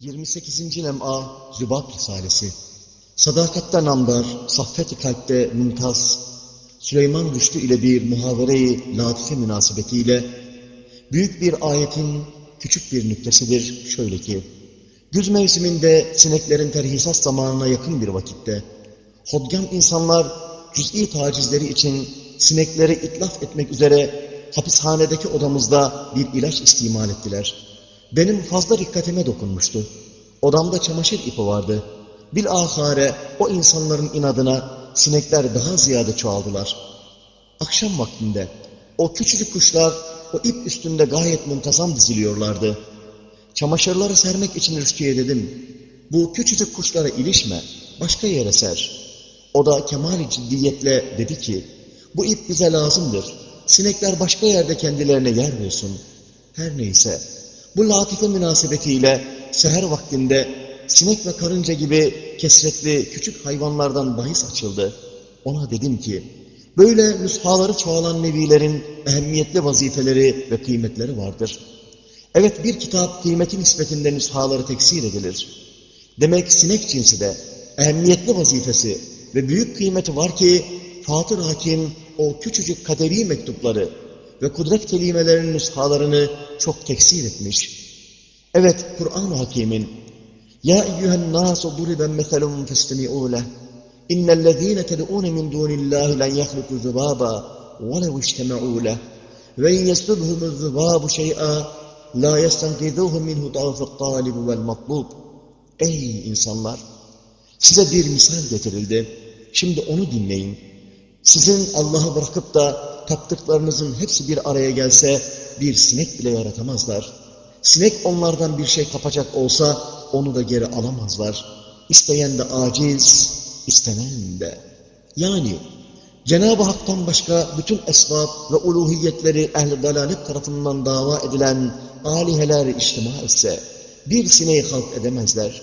28. lem'a Zübat Risalesi Sadakatten namdar, saffet-i kalpte mümtaz, Süleyman Rüştü ile bir muhavere-i latife münasebetiyle büyük bir ayetin küçük bir nüktesidir şöyle ki, güz mevsiminde sineklerin terhisat zamanına yakın bir vakitte, hodgam insanlar cüz'i tacizleri için sinekleri itlaf etmek üzere hapishanedeki odamızda bir ilaç istimal ettiler. Benim fazla dikkatime dokunmuştu. Odamda çamaşır ipi vardı. Bilahare o insanların inadına sinekler daha ziyade çoğaldılar. Akşam vaktinde o küçücük kuşlar o ip üstünde gayet muntazam diziliyorlardı. Çamaşırları sermek için Rüştü'ye dedim. Bu küçücük kuşlara ilişme, başka yere ser. O da kemali ciddiyetle dedi ki, bu ip bize lazımdır. Sinekler başka yerde kendilerine yer bulsun. Her neyse, bu latife münasebetiyle seher vaktinde sinek ve karınca gibi kesretli küçük hayvanlardan bahis açıldı. Ona dedim ki, böyle nüshaları çoğalan nevilerin ehemmiyetli vazifeleri ve kıymetleri vardır. Evet bir kitap kıymeti nispetinde nüshaları teksir edilir. Demek sinek cinsi de ehemmiyetli vazifesi ve büyük kıymeti var ki Fatır Hakim o küçücük kaderi mektupları ve kudret kelimelerinin nüshalarını çok teksir etmiş. Evet Kur'an-ı Hakim'in Ya eyyühen nâsu buriben meselun festemi'û leh İnnellezîne ted'ûne min dûnillâhi len yehluku zübâba velev işteme'û leh ve in yestubhumu zübâbu şey'a la yestankidûhu minhu da'fı tâlibu vel matlub Ey insanlar! Size bir misal getirildi. Şimdi onu dinleyin. Sizin Allah'ı bırakıp da taptıklarınızın hepsi bir araya gelse bir sinek bile yaratamazlar. Sinek onlardan bir şey kapacak olsa onu da geri alamazlar. İsteyen de aciz, istenen de. Yani Cenab-ı Hak'tan başka bütün esbab ve uluhiyetleri ehl-i dalalet tarafından dava edilen aliheler içtima etse bir sineği halk edemezler.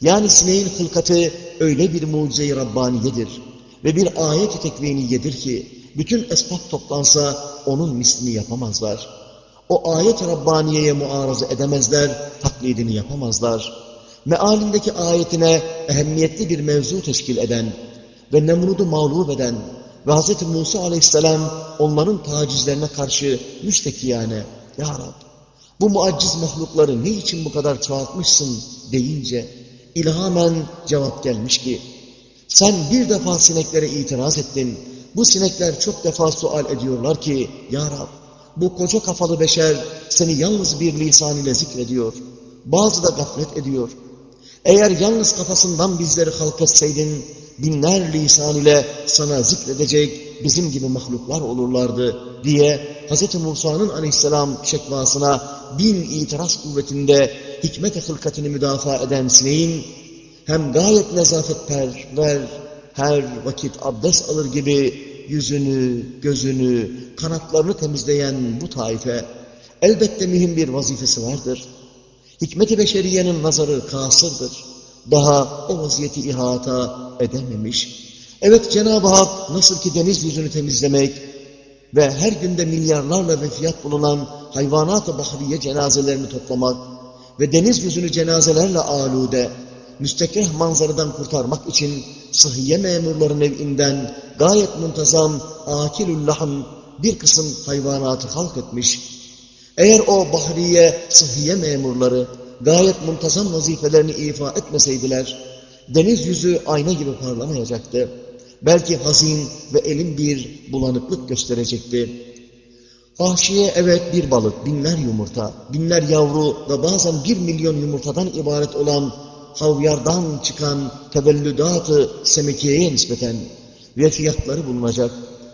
Yani sineğin hılkatı öyle bir mucize-i Rabbaniyedir ve bir ayet-i tekviniyedir ki bütün esbab toplansa onun mislini yapamazlar. O ayet-i Rabbaniye'ye muaraza edemezler, taklidini yapamazlar. Mealindeki ayetine ehemmiyetli bir mevzu teşkil eden ve Nemrud'u mağlup eden ve Hz. Musa aleyhisselam onların tacizlerine karşı müştekiyane, Ya Rab, bu muacciz mahlukları ne için bu kadar çoğaltmışsın deyince ilhamen cevap gelmiş ki, sen bir defa sineklere itiraz ettin, bu sinekler çok defa sual ediyorlar ki, Ya Rab, bu koca kafalı beşer seni yalnız bir lisan ile zikrediyor. Bazı da gaflet ediyor. Eğer yalnız kafasından bizleri halk etseydin, binler lisan ile sana zikredecek bizim gibi mahluklar olurlardı diye Hz. Musa'nın aleyhisselam şekvasına bin itiraz kuvvetinde hikmet-i hılkatini müdafaa eden sineğin hem gayet nezafetperver, her vakit abdest alır gibi yüzünü, gözünü, kanatlarını temizleyen bu taife elbette mühim bir vazifesi vardır. Hikmet-i beşeriyenin nazarı kasırdır. Daha o vaziyeti ihata edememiş. Evet Cenab-ı Hak nasıl ki deniz yüzünü temizlemek ve her günde milyarlarla vefiyat bulunan hayvanat-ı bahriye cenazelerini toplamak ve deniz yüzünü cenazelerle alude, müstekreh manzaradan kurtarmak için sıhhiye memurların evinden gayet muntazam akilüllahım bir kısım hayvanatı halk etmiş. Eğer o bahriye sıhhiye memurları gayet muntazam vazifelerini ifa etmeseydiler, deniz yüzü ayna gibi parlamayacaktı. Belki hazin ve elin bir bulanıklık gösterecekti. Ahşiye evet bir balık, binler yumurta, binler yavru ve bazen bir milyon yumurtadan ibaret olan havyardan çıkan tevellüdat-ı semekiyeye nispeten ve fiyatları bulunacak.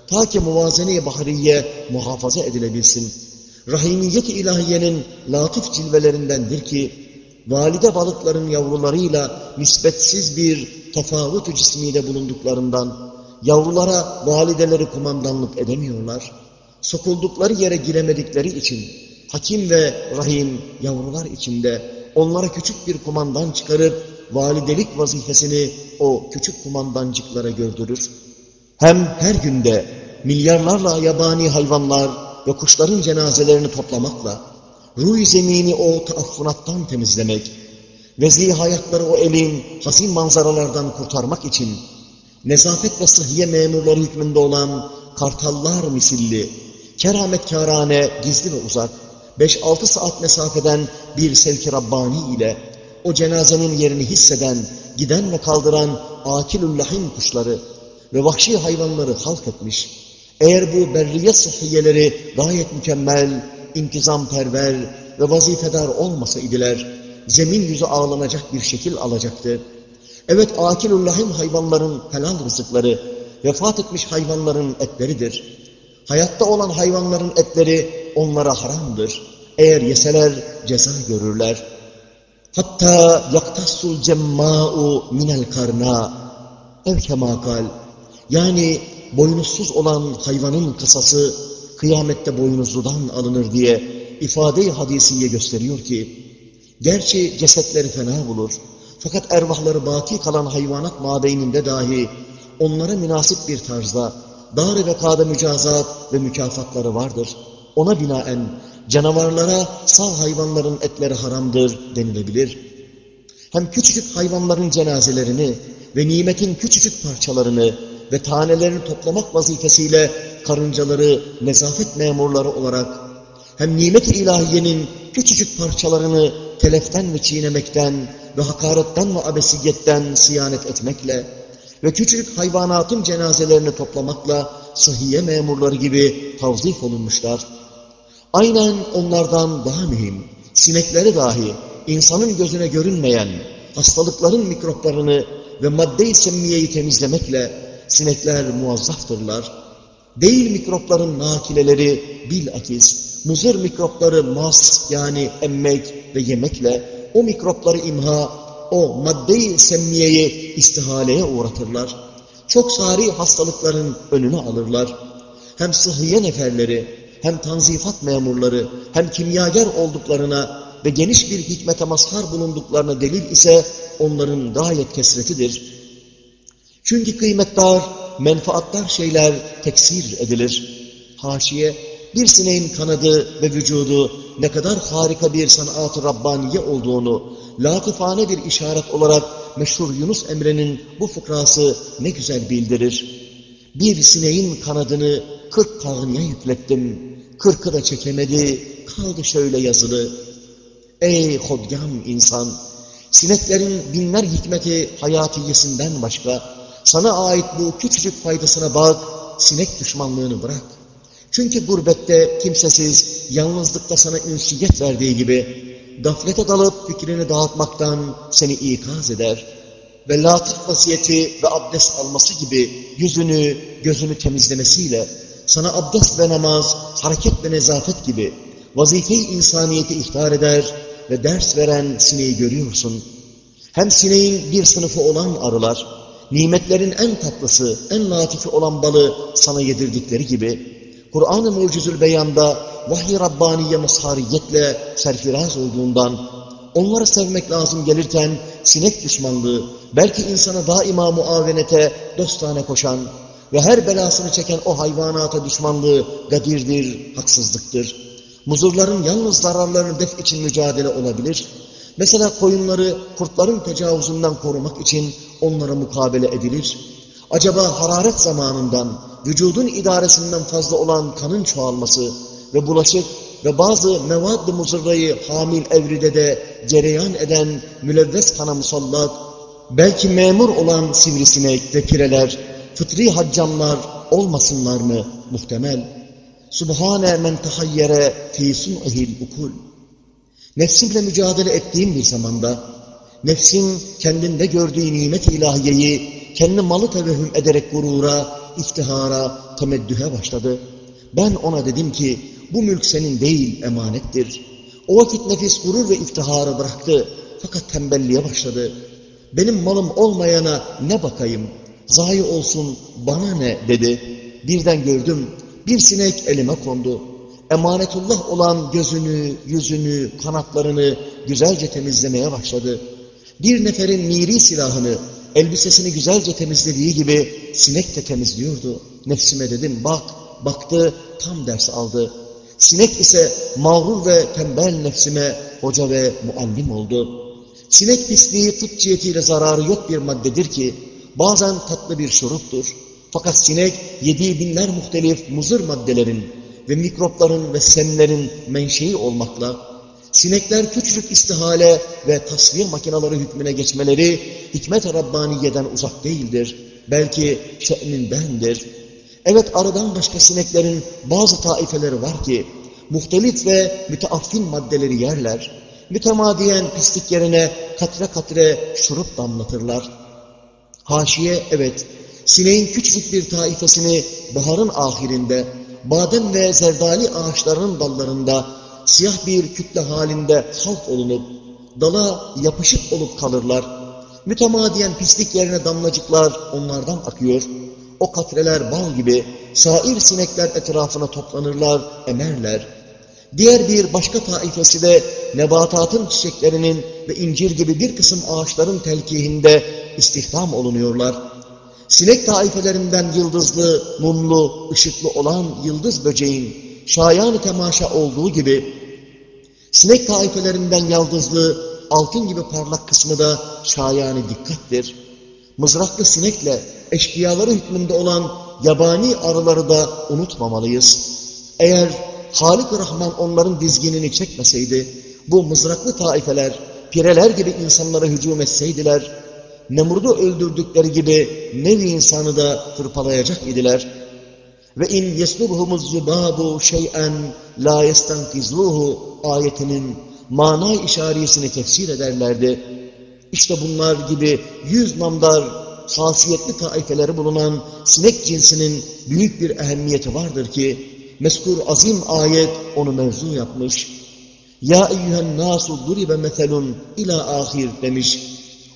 Ta ki muvazene-i bahriye muhafaza edilebilsin. Rahimiyet-i ilahiyenin latif cilvelerindendir ki, valide balıkların yavrularıyla nispetsiz bir tefavut-u cismiyle bulunduklarından, yavrulara valideleri kumandanlık edemiyorlar. Sokuldukları yere giremedikleri için, hakim ve rahim yavrular içinde onlara küçük bir kumandan çıkarıp validelik vazifesini o küçük kumandancıklara gördürür. Hem her günde milyarlarla yabani hayvanlar ve kuşların cenazelerini toplamakla, ruh zemini o taaffunattan temizlemek ve zihayatları o elin hasin manzaralardan kurtarmak için nezafet ve sıhhiye memurları hükmünde olan kartallar misilli, kerametkârane, gizli ve uzak, 5-6 saat mesafeden bir sevki Rabbani ile o cenazenin yerini hisseden, giden ve kaldıran akilüllahim kuşları ve vahşi hayvanları halk etmiş. Eğer bu berriye sıhhiyeleri gayet mükemmel, intizamperver ve vazifedar olmasa idiler, zemin yüzü ağlanacak bir şekil alacaktı. Evet, akilullahim hayvanların helal rızıkları, vefat etmiş hayvanların etleridir. Hayatta olan hayvanların etleri onlara haramdır. Eğer yeseler ceza görürler. Hatta yaktassul cemmâ'u minel karna ev kemakal yani boynuzsuz olan hayvanın kasası kıyamette boynuzludan alınır diye ifade-i hadisiye gösteriyor ki gerçi cesetleri fena bulur fakat ervahları baki kalan hayvanat mabeyninde dahi onlara münasip bir tarzda dar ve kâde mücazat ve mükafatları vardır. Ona binaen canavarlara sağ hayvanların etleri haramdır denilebilir. Hem küçücük hayvanların cenazelerini ve nimetin küçücük parçalarını ve tanelerini toplamak vazifesiyle karıncaları nezafet memurları olarak hem nimet-i ilahiyenin küçücük parçalarını teleften ve çiğnemekten ve hakaretten ve abesiyetten siyanet etmekle ve küçük hayvanatın cenazelerini toplamakla sıhhiye memurları gibi tavzif olunmuşlar. Aynen onlardan daha mühim, sinekleri dahi insanın gözüne görünmeyen hastalıkların mikroplarını ve madde-i semmiyeyi temizlemekle sinekler muazzaftırlar. Değil mikropların nakileleri bilakis, muzır mikropları mas yani emmek ve yemekle o mikropları imha, o madde-i semmiyeyi istihaleye uğratırlar. Çok sari hastalıkların önünü alırlar. Hem sıhhiye neferleri, hem tanzifat memurları, hem kimyager olduklarına ve geniş bir hikmete mazhar bulunduklarına delil ise onların gayet kesretidir. Çünkü kıymetdar, menfaatlar şeyler teksir edilir. Haşiye, bir sineğin kanadı ve vücudu ne kadar harika bir sanat-ı Rabbaniye olduğunu, latifane bir işaret olarak meşhur Yunus Emre'nin bu fıkrası ne güzel bildirir. Bir sineğin kanadını kırk kağınıya yüklettim, kırkı da çekemedi, kaldı şöyle yazılı. Ey hodgam insan! Sineklerin binler hikmeti hayatiyesinden başka, sana ait bu küçücük faydasına bak, sinek düşmanlığını bırak. Çünkü gurbette kimsesiz, yalnızlıkta sana ünsiyet verdiği gibi, gaflete dalıp fikrini dağıtmaktan seni ikaz eder. Ve latif vasiyeti ve abdest alması gibi yüzünü, gözünü temizlemesiyle, sana abdest ve namaz, hareket ve nezafet gibi vazife-i insaniyeti ihtar eder ve ders veren sineği görüyorsun. Hem sineğin bir sınıfı olan arılar, nimetlerin en tatlısı, en latifi olan balı sana yedirdikleri gibi, Kur'an-ı Mucizül Beyan'da vahiy Rabbaniye mazhariyetle serfiraz olduğundan, onları sevmek lazım gelirken sinek düşmanlığı, belki insana daima muavenete, dostane koşan ve her belasını çeken o hayvanata düşmanlığı gadirdir, haksızlıktır. Muzurların yalnız zararlarını def için mücadele olabilir. Mesela koyunları kurtların tecavüzünden korumak için onlara mukabele edilir. Acaba hararet zamanından, vücudun idaresinden fazla olan kanın çoğalması ve bulaşık ve bazı mevad-ı muzırrayı hamil evride de cereyan eden mülevves kana musallat, belki memur olan sivrisinek ve pireler, fıtri haccamlar olmasınlar mı muhtemel? Subhane men tahayyere fî sun'ihil ukul. Nefsimle mücadele ettiğim bir zamanda, nefsin kendinde gördüğü nimet ilahiyeyi kendi malı tevehüm ederek gurura, iftihara, temeddühe başladı. Ben ona dedim ki, bu mülk senin değil, emanettir. O vakit nefis gurur ve iftiharı bıraktı. Fakat tembelliğe başladı. Benim malım olmayana ne bakayım? Zayi olsun, bana ne dedi. Birden gördüm, bir sinek elime kondu. Emanetullah olan gözünü, yüzünü, kanatlarını güzelce temizlemeye başladı. Bir neferin miri silahını, elbisesini güzelce temizlediği gibi sinek de temizliyordu. Nefsime dedim, bak, baktı, tam ders aldı. Sinek ise mağrur ve tembel nefsime hoca ve muallim oldu. Sinek pisliği tıp cihetiyle zararı yok bir maddedir ki, bazen tatlı bir şuruptur. Fakat sinek yediği binler muhtelif muzır maddelerin ve mikropların ve semlerin menşei olmakla, sinekler küçücük istihale ve tasfiye makineleri hükmüne geçmeleri hikmet-i Rabbaniye'den uzak değildir. Belki şe'nindendir. Evet aradan başka sineklerin bazı taifeleri var ki, muhtelif ve müteaffin maddeleri yerler. Mütemadiyen pislik yerine katre katre şurup damlatırlar. Haşiye evet, sineğin küçük bir taifesini baharın ahirinde, badem ve zerdali ağaçlarının dallarında siyah bir kütle halinde halk olunup, dala yapışık olup kalırlar. Mütemadiyen pislik yerine damlacıklar onlardan akıyor. O katreler bal gibi sair sinekler etrafına toplanırlar, emerler. Diğer bir başka taifesi de nebatatın çiçeklerinin ve incir gibi bir kısım ağaçların telkihinde istihdam olunuyorlar. Sinek taifelerinden yıldızlı, mumlu, ışıklı olan yıldız böceğin şayan temaşa olduğu gibi sinek taifelerinden yaldızlı, altın gibi parlak kısmı da şayani dikkattir. Mızraklı sinekle eşkıyaları hükmünde olan yabani arıları da unutmamalıyız. Eğer Halik-i Rahman onların dizginini çekmeseydi, bu mızraklı taifeler, pireler gibi insanlara hücum etseydiler, Nemrud'u öldürdükleri gibi nevi insanı da hırpalayacak idiler. Ve in yeslubhumuz zubabu şey'en la yestankizluhu ayetinin mana işaresini tefsir ederlerdi. İşte bunlar gibi yüz namdar, hasiyetli taifeleri bulunan sinek cinsinin büyük bir ehemmiyeti vardır ki, meskur azim ayet onu mevzu yapmış. Ya eyyühen nasu duribe meselun ila ahir demiş.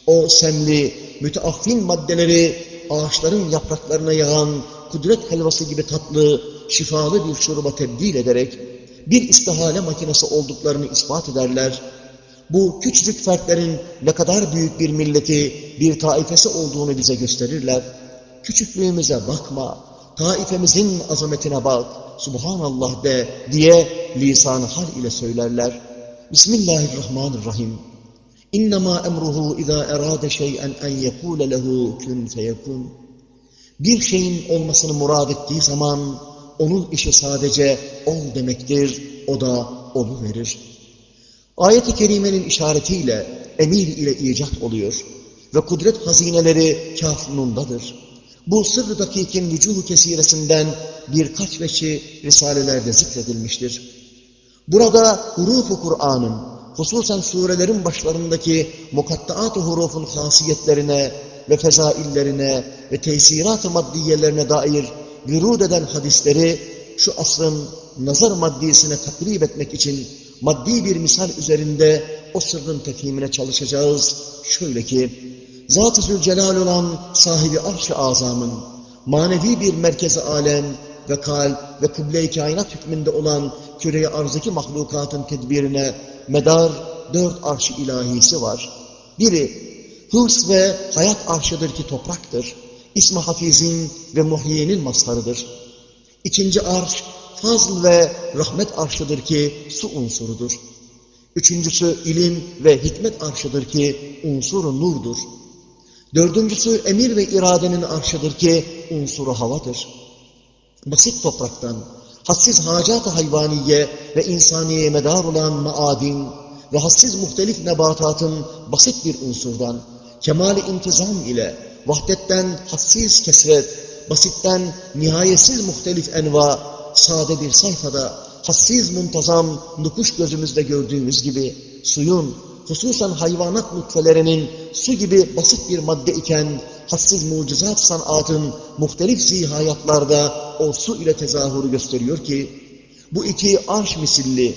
O semli, müteaffin maddeleri ağaçların yapraklarına yağan kudret helvası gibi tatlı, şifalı bir şuruba tebdil ederek bir istihale makinesi olduklarını ispat ederler. Bu küçücük fertlerin ne kadar büyük bir milleti, bir taifesi olduğunu bize gösterirler. Küçüklüğümüze bakma, taifemizin azametine bak, Subhanallah de diye lisan hal ile söylerler. Bismillahirrahmanirrahim. İnnemâ emruhu izâ erâde şey'en en yekûle lehu kün feyekûn. Bir şeyin olmasını murad ettiği zaman onun işi sadece ol demektir, o da olu verir. Ayet-i Kerime'nin işaretiyle emir ile icat oluyor ve kudret hazineleri kafnundadır. Bu sırrı dakikin vücuhu kesiresinden birkaç veçi risalelerde zikredilmiştir. Burada hurufu Kur'an'ın, hususen surelerin başlarındaki mukattaat-ı hurufun hasiyetlerine ve fezaillerine ve tesirat-ı maddiyelerine dair vürud eden hadisleri şu asrın nazar maddisine takrib etmek için maddi bir misal üzerinde o sırrın tefhimine çalışacağız. Şöyle ki, Zat-ı Zülcelal olan sahibi arş-ı azamın, manevi bir merkezi alem ve kalp ve kıble-i kainat hükmünde olan küre-i mahlukatın tedbirine medar dört arş-ı ilahisi var. Biri, hırs ve hayat arşıdır ki topraktır. İsmi Hafiz'in ve Muhyi'nin mazharıdır. İkinci arş, fazl ve rahmet arşıdır ki su unsurudur. Üçüncüsü ilim ve hikmet arşıdır ki unsuru nurdur. Dördüncüsü emir ve iradenin arşıdır ki unsuru havadır. Basit topraktan, hassiz hacat-ı hayvaniye ve insaniye medar olan maadin ve hassiz muhtelif nebatatın basit bir unsurdan, kemali intizam ile, vahdetten hassiz kesret, basitten nihayetsiz muhtelif enva, sade bir sayfada, hassiz muntazam nukuş gözümüzde gördüğümüz gibi, suyun, hususen hayvanat nutfelerinin su gibi basit bir madde iken, hassiz mucizat sanatın muhtelif zihayatlarda o su ile tezahürü gösteriyor ki, bu iki arş misilli,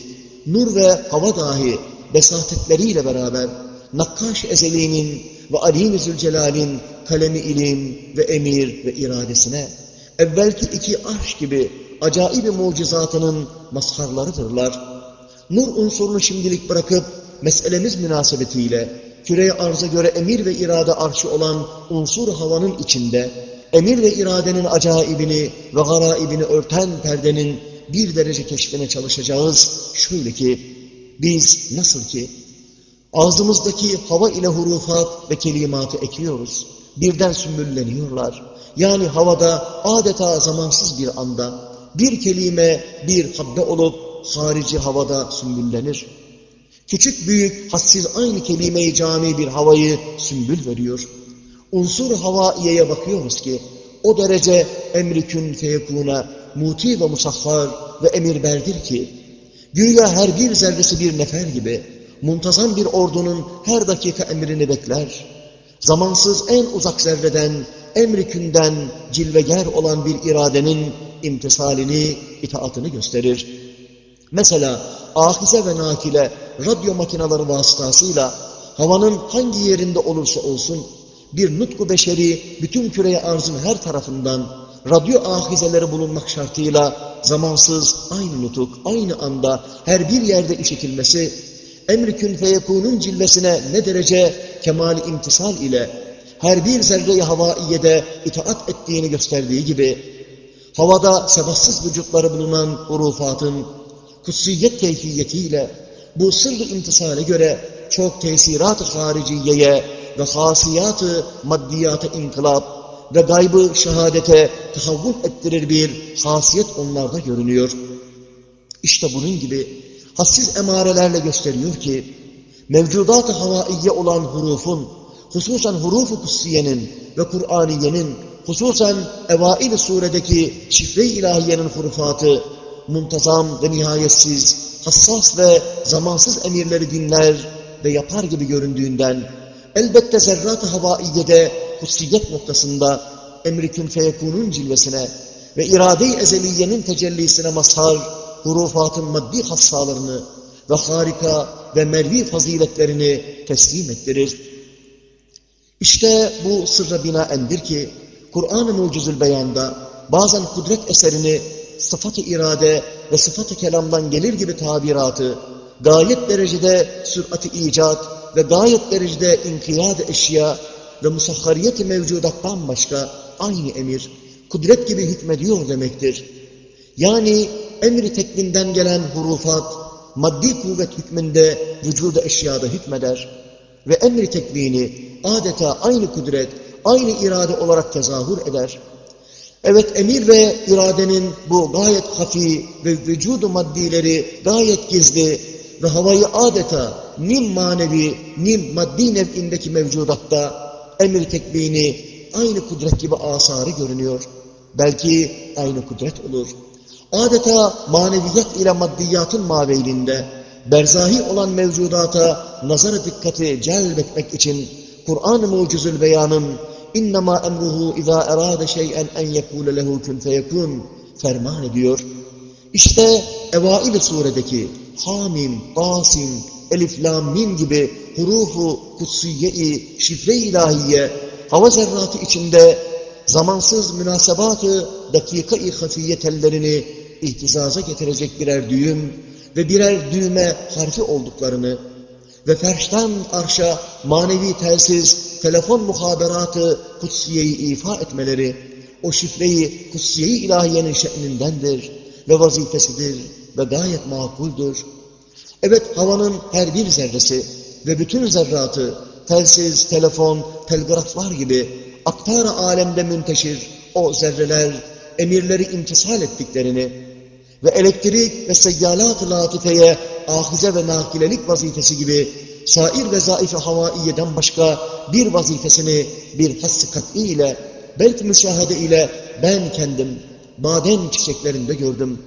nur ve hava dahi besatetleriyle beraber, Nakkaş Ezeli'nin ve Alim-i Zülcelal'in kalemi ilim ve emir ve iradesine, evvelki iki arş gibi acayip mucizatının mazharlarıdırlar. Nur unsurunu şimdilik bırakıp, meselemiz münasebetiyle, küreye arza göre emir ve irade arşı olan unsur havanın içinde, emir ve iradenin acayibini ve garaibini örten perdenin bir derece keşfine çalışacağız. Şöyle ki, biz nasıl ki Ağzımızdaki hava ile hurufat ve kelimatı ekliyoruz. Birden sümbülleniyorlar. Yani havada adeta zamansız bir anda bir kelime, bir habbe olup harici havada sümbüllenir. Küçük büyük hassiz aynı kelime-i cami bir havayı sümbül veriyor. Unsur havaiyeye bakıyoruz ki o derece emrikün feyekûne muti ve musahhar ve emirberdir ki güya her bir zerresi bir nefer gibi muntazam bir ordunun her dakika emrini bekler. Zamansız en uzak zerreden, emrikünden cilveger olan bir iradenin imtisalini, itaatını gösterir. Mesela ahize ve nakile radyo makineleri vasıtasıyla havanın hangi yerinde olursa olsun bir nutku beşeri bütün küreye arzın her tarafından radyo ahizeleri bulunmak şartıyla zamansız aynı nutuk, aynı anda her bir yerde işitilmesi emrikün feyekunun cilvesine ne derece kemali imtisal ile her bir zerre-i havaiyede itaat ettiğini gösterdiği gibi havada sebatsız vücutları bulunan hurufatın kutsiyet keyfiyetiyle bu sırrı imtisale göre çok tesirat-ı hariciyeye ve hasiyat-ı maddiyata inkılap ve gaybı şehadete tahavvul ettirir bir hasiyet onlarda görünüyor. İşte bunun gibi hassiz emarelerle gösteriyor ki mevcudat-ı havaiye olan hurufun, hususan huruf-u kutsiyenin ve Kur'aniyenin, hususan evail suredeki şifre-i ilahiyenin hurufatı, muntazam ve nihayetsiz, hassas ve zamansız emirleri dinler ve yapar gibi göründüğünden, elbette zerrat-ı havaiyede kutsiyet noktasında emrikün feyekunun cilvesine ve irade-i ezeliyenin tecellisine mazhar hurufatın maddi hassalarını ve harika ve mervi faziletlerini teslim ettirir. İşte bu sırra binaendir ki Kur'an-ı Mucizül Beyan'da bazen kudret eserini sıfat-ı irade ve sıfat-ı kelamdan gelir gibi tabiratı, gayet derecede sürat-ı icat ve gayet derecede inkiyad eşya ve musahhariyet-i mevcudattan başka aynı emir, kudret gibi hükmediyor demektir. Yani emri teklinden gelen hurufat, maddi kuvvet hükmünde vücuda eşyada hükmeder ve emri tekvini adeta aynı kudret, aynı irade olarak tezahür eder. Evet emir ve iradenin bu gayet hafi ve vücudu maddileri gayet gizli ve havayı adeta nim manevi, nim maddi nev'indeki mevcudatta emir tekbini aynı kudret gibi asarı görünüyor. Belki aynı kudret olur. Adeta maneviyat ile maddiyatın maveylinde berzahi olan mevcudata nazar dikkati celbetmek için Kur'an-ı Mucizül Beyan'ın İnnemâ emruhu izâ erâde şey'en en yekûle lehu kün feyekûn ferman ediyor. İşte Evail suredeki Hamim, Qasim, Elif, Lam, Mim gibi hurufu kutsiye-i şifre ilahiye hava zerratı içinde zamansız münasebatı dakika-i hafiye tellerini ihtizaza getirecek birer düğüm ve birer düğme harfi olduklarını ve ferşten arşa manevi telsiz telefon muhaberatı kutsiyeyi ifa etmeleri o şifreyi kutsiyeyi ilahiyenin şe'nindendir ve vazifesidir ve gayet makuldür. Evet havanın her bir zerresi ve bütün zerratı telsiz, telefon, telgraflar gibi aktar alemde münteşir o zerreler emirleri imtisal ettiklerini ve elektrik ve seyyalat-ı latifeye ahize ve nakilelik vazifesi gibi sair ve zayıf-ı havaiyeden başka bir vazifesini bir hass-ı kat'i ile belki müşahede ile ben kendim maden çiçeklerinde gördüm.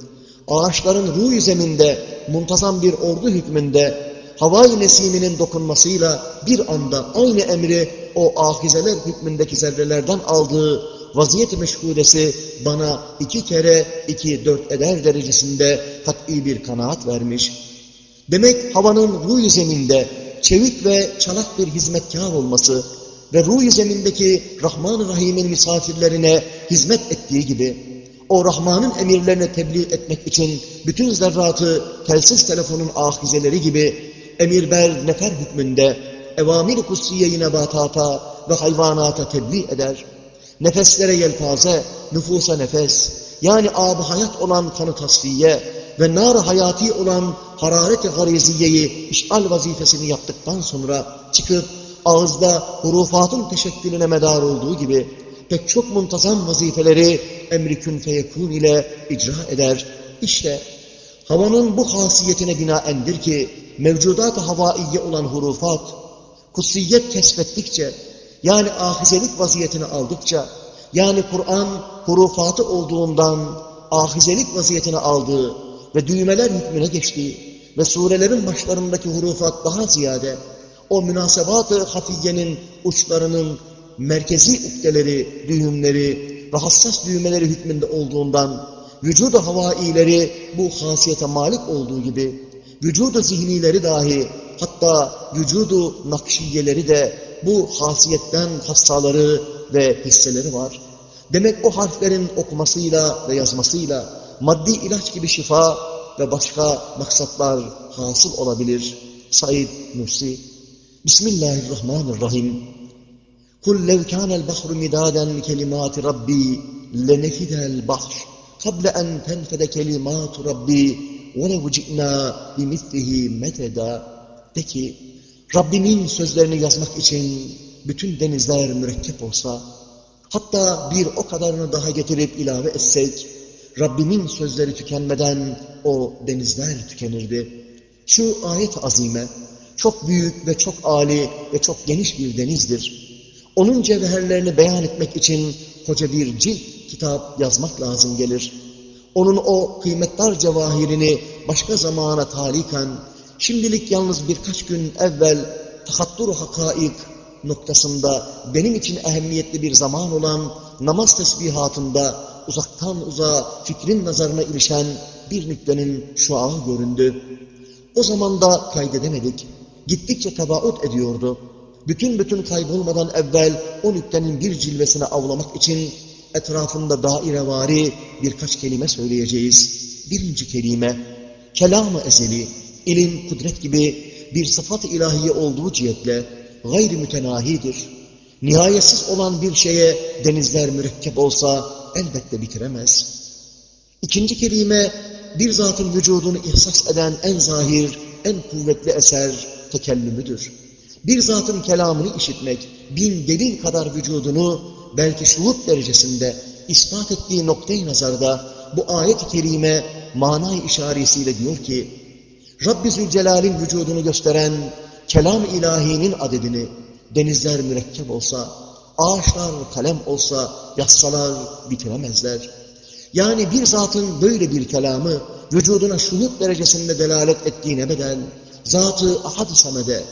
Ağaçların ruh zeminde muntazam bir ordu hükmünde havai nesiminin dokunmasıyla bir anda aynı emri o ahizeler hükmündeki zerrelerden aldığı vaziyet-i meşgulesi bana iki kere iki dört eder derecesinde kat'i bir kanaat vermiş. Demek havanın ruh zeminde çevik ve çalak bir hizmetkar olması ve ruh zemindeki Rahman-ı Rahim'in misafirlerine hizmet ettiği gibi o Rahman'ın emirlerine tebliğ etmek için bütün zerratı telsiz telefonun ahizeleri gibi emirber nefer hükmünde evamir-i kutsiye-i nebatata ve hayvanata tebliğ eder. Nefeslere yelpaze, nüfusa nefes, yani ab hayat olan kanı tasfiye ve nar hayati olan hararet-i gariziyeyi işgal vazifesini yaptıktan sonra çıkıp ağızda hurufatın teşekkülüne medar olduğu gibi pek çok muntazam vazifeleri emri kün feyekun ile icra eder. İşte havanın bu hasiyetine binaendir ki mevcudat-ı havaiye olan hurufat, kutsiyet kesbettikçe, yani ahizelik vaziyetini aldıkça, yani Kur'an hurufatı olduğundan ahizelik vaziyetini aldığı ve düğmeler hükmüne geçtiği ve surelerin başlarındaki hurufat daha ziyade o münasebat-ı hafiyenin uçlarının merkezi ukdeleri, düğümleri ve hassas düğmeleri hükmünde olduğundan vücudu havaileri bu hasiyete malik olduğu gibi vücudu zihnileri dahi hatta vücudu nakşiyeleri de bu hasiyetten hassaları ve hisseleri var. Demek o harflerin okumasıyla ve yazmasıyla maddi ilaç gibi şifa ve başka maksatlar hasıl olabilir. Said Nursi Bismillahirrahmanirrahim Kul lev kânel bahru midâden kelimâti rabbi lenefidel bahr kable en tenfede kelimâtu rabbi ve lev ci'nâ bimitlihi metedâ De ki Rabbimin sözlerini yazmak için bütün denizler mürekkep olsa hatta bir o kadarını daha getirip ilave etsek Rabbimin sözleri tükenmeden o denizler tükenirdi. Şu ayet azime, çok büyük ve çok âli ve çok geniş bir denizdir. Onun cevherlerini beyan etmek için koca bir cilt kitap yazmak lazım gelir. Onun o kıymetli cevahirini başka zamana taliken, şimdilik yalnız birkaç gün evvel tahattur hakaik noktasında benim için ehemmiyetli bir zaman olan namaz tesbihatında uzaktan uzağa fikrin nazarına ilişen bir nüklenin şuağı göründü. O zaman da kaydedemedik. Gittikçe tebaut ediyordu. Bütün bütün kaybolmadan evvel o nüklenin bir cilvesine avlamak için etrafında dairevari birkaç kelime söyleyeceğiz. Birinci kelime, kelam-ı ezeli, ilim, kudret gibi bir sıfat-ı ilahiye olduğu cihetle gayri mütenahidir. Nihayetsiz olan bir şeye denizler mürekkep olsa elbette bitiremez. İkinci kelime, bir zatın vücudunu ihsas eden en zahir, en kuvvetli eser tekellümüdür. Bir zatın kelamını işitmek, bin delil kadar vücudunu belki şuhut derecesinde ispat ettiği noktayı nazarda bu ayet-i kerime manay işaresiyle diyor ki Rabbi Zülcelal'in vücudunu gösteren kelam ilahinin adedini denizler mürekkep olsa, ağaçlar kalem olsa yazsalar bitiremezler. Yani bir zatın böyle bir kelamı vücuduna şuhut derecesinde delalet ettiğine bedel, zatı ahad-ı samede,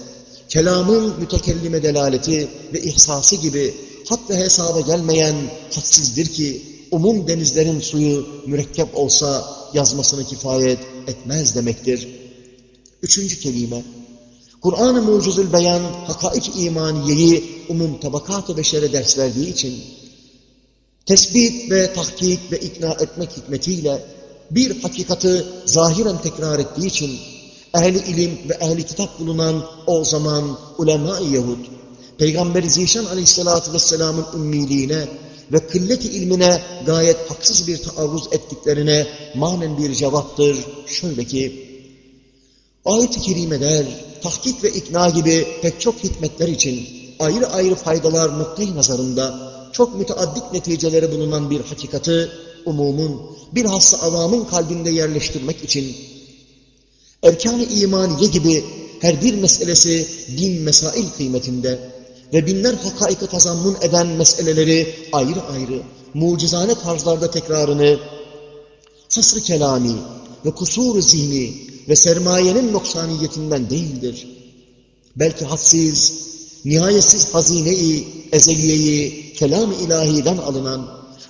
kelamın mütekellime delaleti ve ihsası gibi hat ve hesaba gelmeyen hadsizdir ki umum denizlerin suyu mürekkep olsa yazmasını kifayet etmez demektir. Üçüncü kelime, Kur'an-ı Mucizül Beyan hakaik imaniyeyi umum tabakat-ı beşere ders verdiği için tespit ve tahkik ve ikna etmek hikmetiyle bir hakikati zahiren tekrar ettiği için ehli ilim ve ehli kitap bulunan o zaman ulema-i Yahud, Peygamber Zişan aleyhissalatü vesselamın ümmiliğine ve kılleti ilmine gayet haksız bir taarruz ettiklerine manen bir cevaptır. Şöyle ki, ayet-i kerimeler, tahkik ve ikna gibi pek çok hikmetler için ayrı ayrı faydalar noktayı nazarında çok müteaddit neticeleri bulunan bir hakikati umumun, bilhassa avamın kalbinde yerleştirmek için erkan-ı imaniye gibi her bir meselesi din mesail kıymetinde ve binler hakaika tazammun eden meseleleri ayrı ayrı, mucizane tarzlarda tekrarını, hasr-ı kelami ve kusur-u zihni ve sermayenin noksaniyetinden değildir. Belki hadsiz, nihayetsiz hazine-i ezeliyeyi kelam-ı ilahiden alınan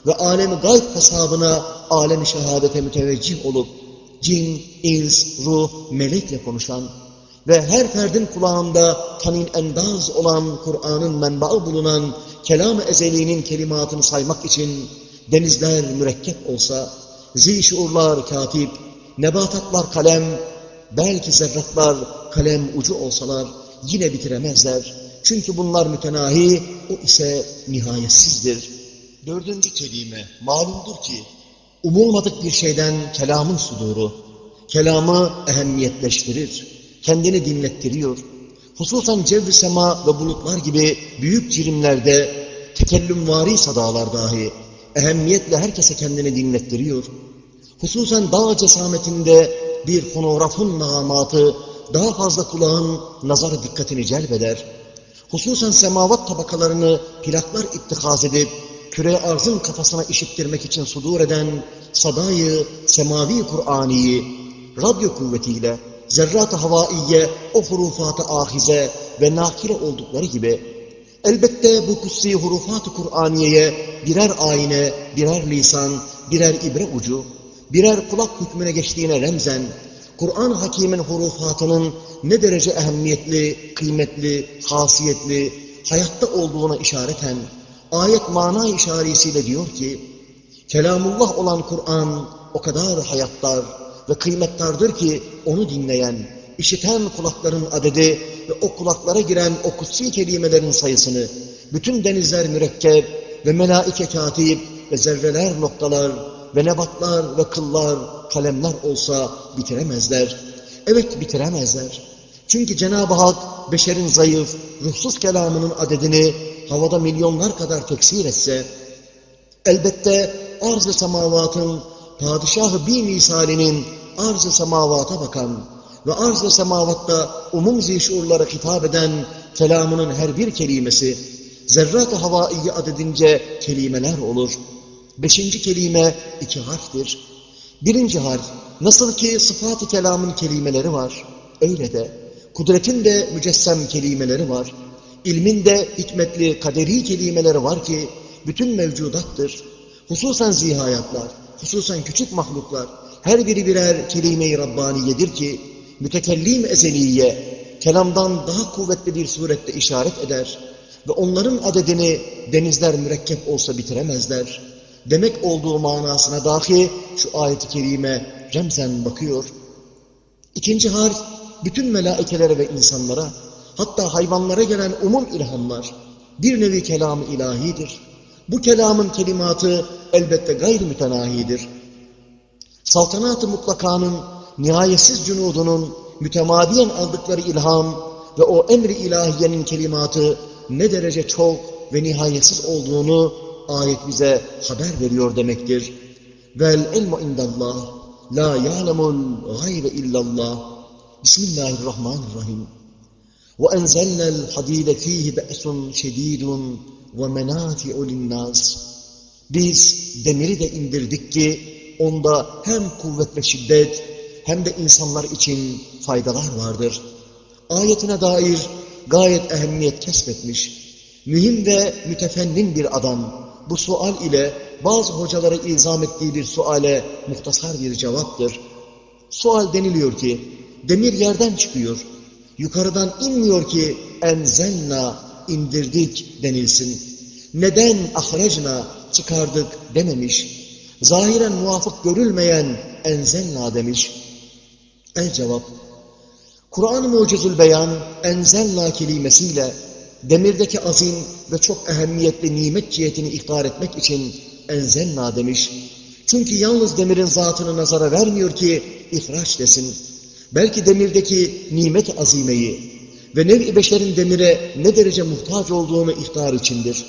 ve alemi gayb hesabına alemi şehadete müteveccih olup, cin, ins, ruh, melekle konuşan ve her ferdin kulağında tanin endaz olan Kur'an'ın menbaı bulunan kelam-ı ezeliğinin kelimatını saymak için denizler mürekkep olsa, zişuurlar katip, nebatatlar kalem, belki zerratlar kalem ucu olsalar yine bitiremezler. Çünkü bunlar mütenahi, o ise nihayetsizdir. Dördüncü kelime, malumdur ki, umulmadık bir şeyden kelamın suduru, Kelamı ehemmiyetleştirir. Kendini dinlettiriyor. Hususan cevv sema ve bulutlar gibi büyük cirimlerde tekellümvari sadalar dahi ehemmiyetle herkese kendini dinlettiriyor. Hususen dağ cesametinde bir fonografın namatı daha fazla kulağın nazarı dikkatini celbeder. Hususen semavat tabakalarını plaklar ittihaz edip küre arzın kafasına işittirmek için sudur eden sadayı semavi Kur'ani'yi radyo kuvvetiyle zerrat-ı havaiye o hurufat-ı ahize ve nakire oldukları gibi elbette bu kutsi hurufat-ı Kur'aniye'ye birer ayine, birer lisan, birer ibre ucu, birer kulak hükmüne geçtiğine remzen, Kur'an-ı Hakim'in hurufatının ne derece ehemmiyetli, kıymetli, hasiyetli, hayatta olduğuna işareten, ayet mana işaresiyle diyor ki, Kelamullah olan Kur'an o kadar hayattar ve kıymettardır ki onu dinleyen, işiten kulakların adedi ve o kulaklara giren o kutsi kelimelerin sayısını, bütün denizler mürekkep ve melaike katip ve zerreler noktalar ve nebatlar ve kıllar, kalemler olsa bitiremezler. Evet bitiremezler. Çünkü Cenab-ı Hak beşerin zayıf, ruhsuz kelamının adedini havada milyonlar kadar teksir etse, elbette arz-ı semavatın padişahı bir misalinin arz-ı semavata bakan ve arz-ı semavatta umum zişurlara hitap eden kelamının her bir kelimesi, zerrat-ı havaiye adedince kelimeler olur. Beşinci kelime iki harftir. Birinci harf, nasıl ki sıfat-ı kelamın kelimeleri var, öyle de kudretin de mücessem kelimeleri var. İlmin de hikmetli kaderi kelimeleri var ki bütün mevcudattır. Hususen zihayatlar, hususen küçük mahluklar, her biri birer kelime-i Rabbaniyedir ki mütekellim ezeliye, kelamdan daha kuvvetli bir surette işaret eder ve onların adedini denizler mürekkep olsa bitiremezler. Demek olduğu manasına dahi şu ayet-i kerime remzen bakıyor. İkinci harf, bütün melaikelere ve insanlara, hatta hayvanlara gelen umum ilhamlar, bir nevi kelam-ı ilahidir. Bu kelamın kelimatı elbette gayri mütenahidir. Saltanat-ı mutlakanın nihayetsiz cunudunun mütemadiyen aldıkları ilham ve o emri ilahiyenin kelimatı ne derece çok ve nihayetsiz olduğunu ayet bize haber veriyor demektir. Vel ilmu indallah la ya'lemul gaybe illallah. Bismillahirrahmanirrahim. Ve enzelnel hadide fihi be'sun şedidun ve menafi'u linnas. Biz demiri de indirdik ki onda hem kuvvet ve şiddet hem de insanlar için faydalar vardır. Ayetine dair gayet ehemmiyet kesbetmiş. Mühim ve mütefennin bir adam bu sual ile bazı hocalara ilzam ettiği bir suale muhtasar bir cevaptır. Sual deniliyor ki, demir yerden çıkıyor. Yukarıdan inmiyor ki enzelna indirdik denilsin. Neden ahrecna çıkardık dememiş. Zahiren muvafık görülmeyen enzelna demiş. El cevap, Kur'an-ı Mucizül Beyan enzelna kelimesiyle demirdeki azim ve çok ehemmiyetli nimet cihetini ihtar etmek için enzenna demiş. Çünkü yalnız demirin zatını nazara vermiyor ki ihraç desin. Belki demirdeki nimet azimeyi ve nev-i beşerin demire ne derece muhtaç olduğunu ihtar içindir.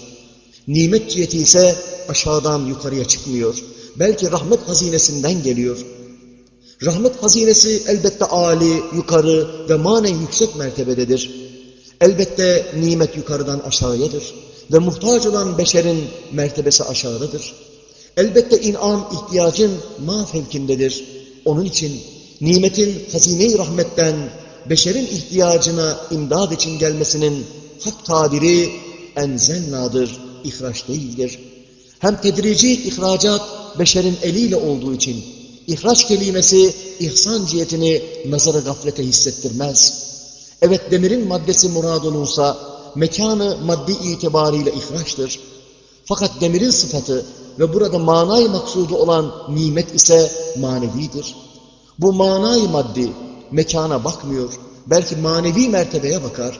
Nimet ciheti ise aşağıdan yukarıya çıkmıyor. Belki rahmet hazinesinden geliyor. Rahmet hazinesi elbette âli, yukarı ve manen yüksek mertebededir. Elbette nimet yukarıdan aşağıyadır ve muhtaç olan beşerin mertebesi aşağıdadır. Elbette inam ihtiyacın ma fevkindedir. Onun için nimetin hazine-i rahmetten beşerin ihtiyacına imdad için gelmesinin hak tabiri enzelnadır, ihraç değildir. Hem tedrici ihracat beşerin eliyle olduğu için ihraç kelimesi ihsan cihetini nazara gaflete hissettirmez. Evet demirin maddesi murad olunsa mekanı maddi itibariyle ihraçtır. Fakat demirin sıfatı ve burada manayı maksudu olan nimet ise manevidir. Bu manayı maddi mekana bakmıyor, belki manevi mertebeye bakar.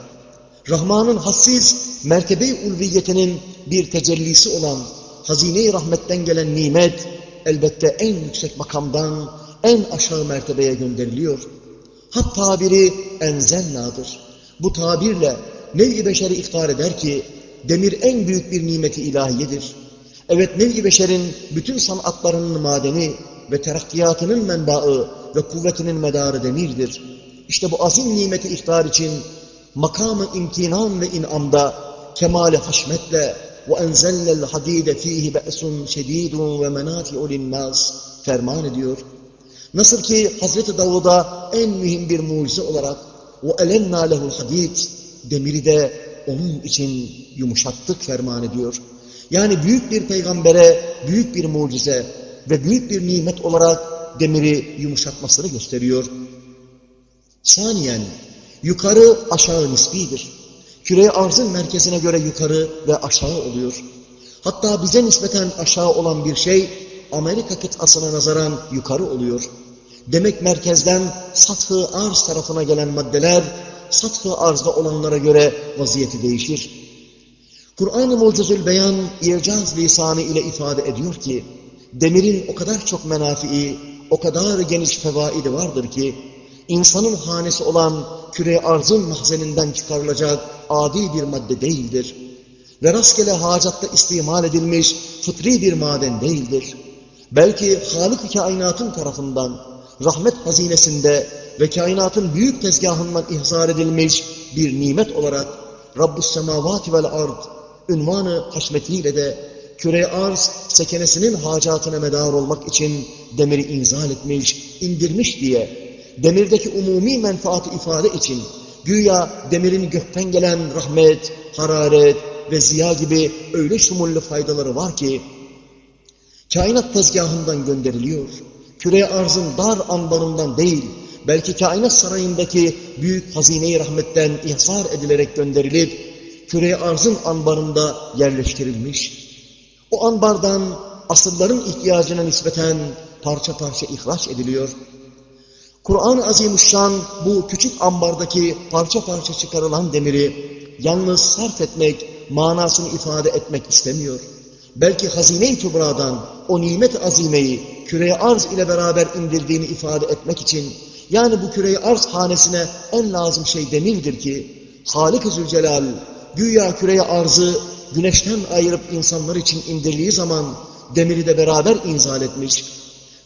Rahman'ın hassiz mertebe-i ulviyetinin bir tecellisi olan hazine-i rahmetten gelen nimet elbette en yüksek makamdan, en aşağı mertebeye gönderiliyor. Hak tabiri enzelnadır. Bu tabirle nev-i beşeri iftar eder ki demir en büyük bir nimeti ilahiyedir. Evet nev-i beşerin bütün sanatlarının madeni ve terakkiyatının menbaı ve kuvvetinin medarı demirdir. İşte bu azim nimeti iftar için makamı imtinan ve inamda kemali haşmetle ve enzellel hadide fihi be'sun şedidun ve menafi'u linnâs ferman ediyor. Nasıl ki Hazreti Davud'a en mühim bir mucize olarak ve elennâ lehul hadid demiri de onun için yumuşattık ferman ediyor. Yani büyük bir peygambere büyük bir mucize ve büyük bir nimet olarak demiri yumuşatmasını gösteriyor. Saniyen, yukarı aşağı nisbidir. Küre arzın merkezine göre yukarı ve aşağı oluyor. Hatta bize nispeten aşağı olan bir şey, Amerika kıtasına nazaran yukarı oluyor. Demek merkezden sathı arz tarafına gelen maddeler, sathı arzda olanlara göre vaziyeti değişir. Kur'an-ı Mucizül Beyan, ircaz lisanı ile ifade ediyor ki, demirin o kadar çok menafii, o kadar geniş fevaidi vardır ki, insanın hanesi olan küre arzın mahzeninden çıkarılacak adi bir madde değildir. Ve rastgele hacatta istimal edilmiş fıtri bir maden değildir. Belki Halık-ı Kainat'ın tarafından rahmet hazinesinde ve kainatın büyük tezgahından ihzar edilmiş bir nimet olarak Rabbus semavati vel ard ünvanı haşmetiyle de küre arz sekenesinin hacatına medar olmak için demiri inzal etmiş, indirmiş diye demirdeki umumi menfaati ifade için güya demirin gökten gelen rahmet, hararet ve ziya gibi öyle şumullü faydaları var ki kainat tezgahından gönderiliyor. Küre arzın dar ambarından değil, belki kainat sarayındaki büyük hazine-i rahmetten ihsar edilerek gönderilip, küre arzın ambarında yerleştirilmiş. O ambardan asılların ihtiyacına nispeten parça parça ihraç ediliyor. Kur'an-ı Azimuşşan bu küçük ambardaki parça parça çıkarılan demiri yalnız sarf etmek, manasını ifade etmek istemiyor. Belki hazine-i kübradan o nimet azimeyi küre arz ile beraber indirdiğini ifade etmek için yani bu küre arz hanesine en lazım şey demirdir ki Halik-i Zülcelal güya küre arzı güneşten ayırıp insanlar için indirdiği zaman demiri de beraber inzal etmiş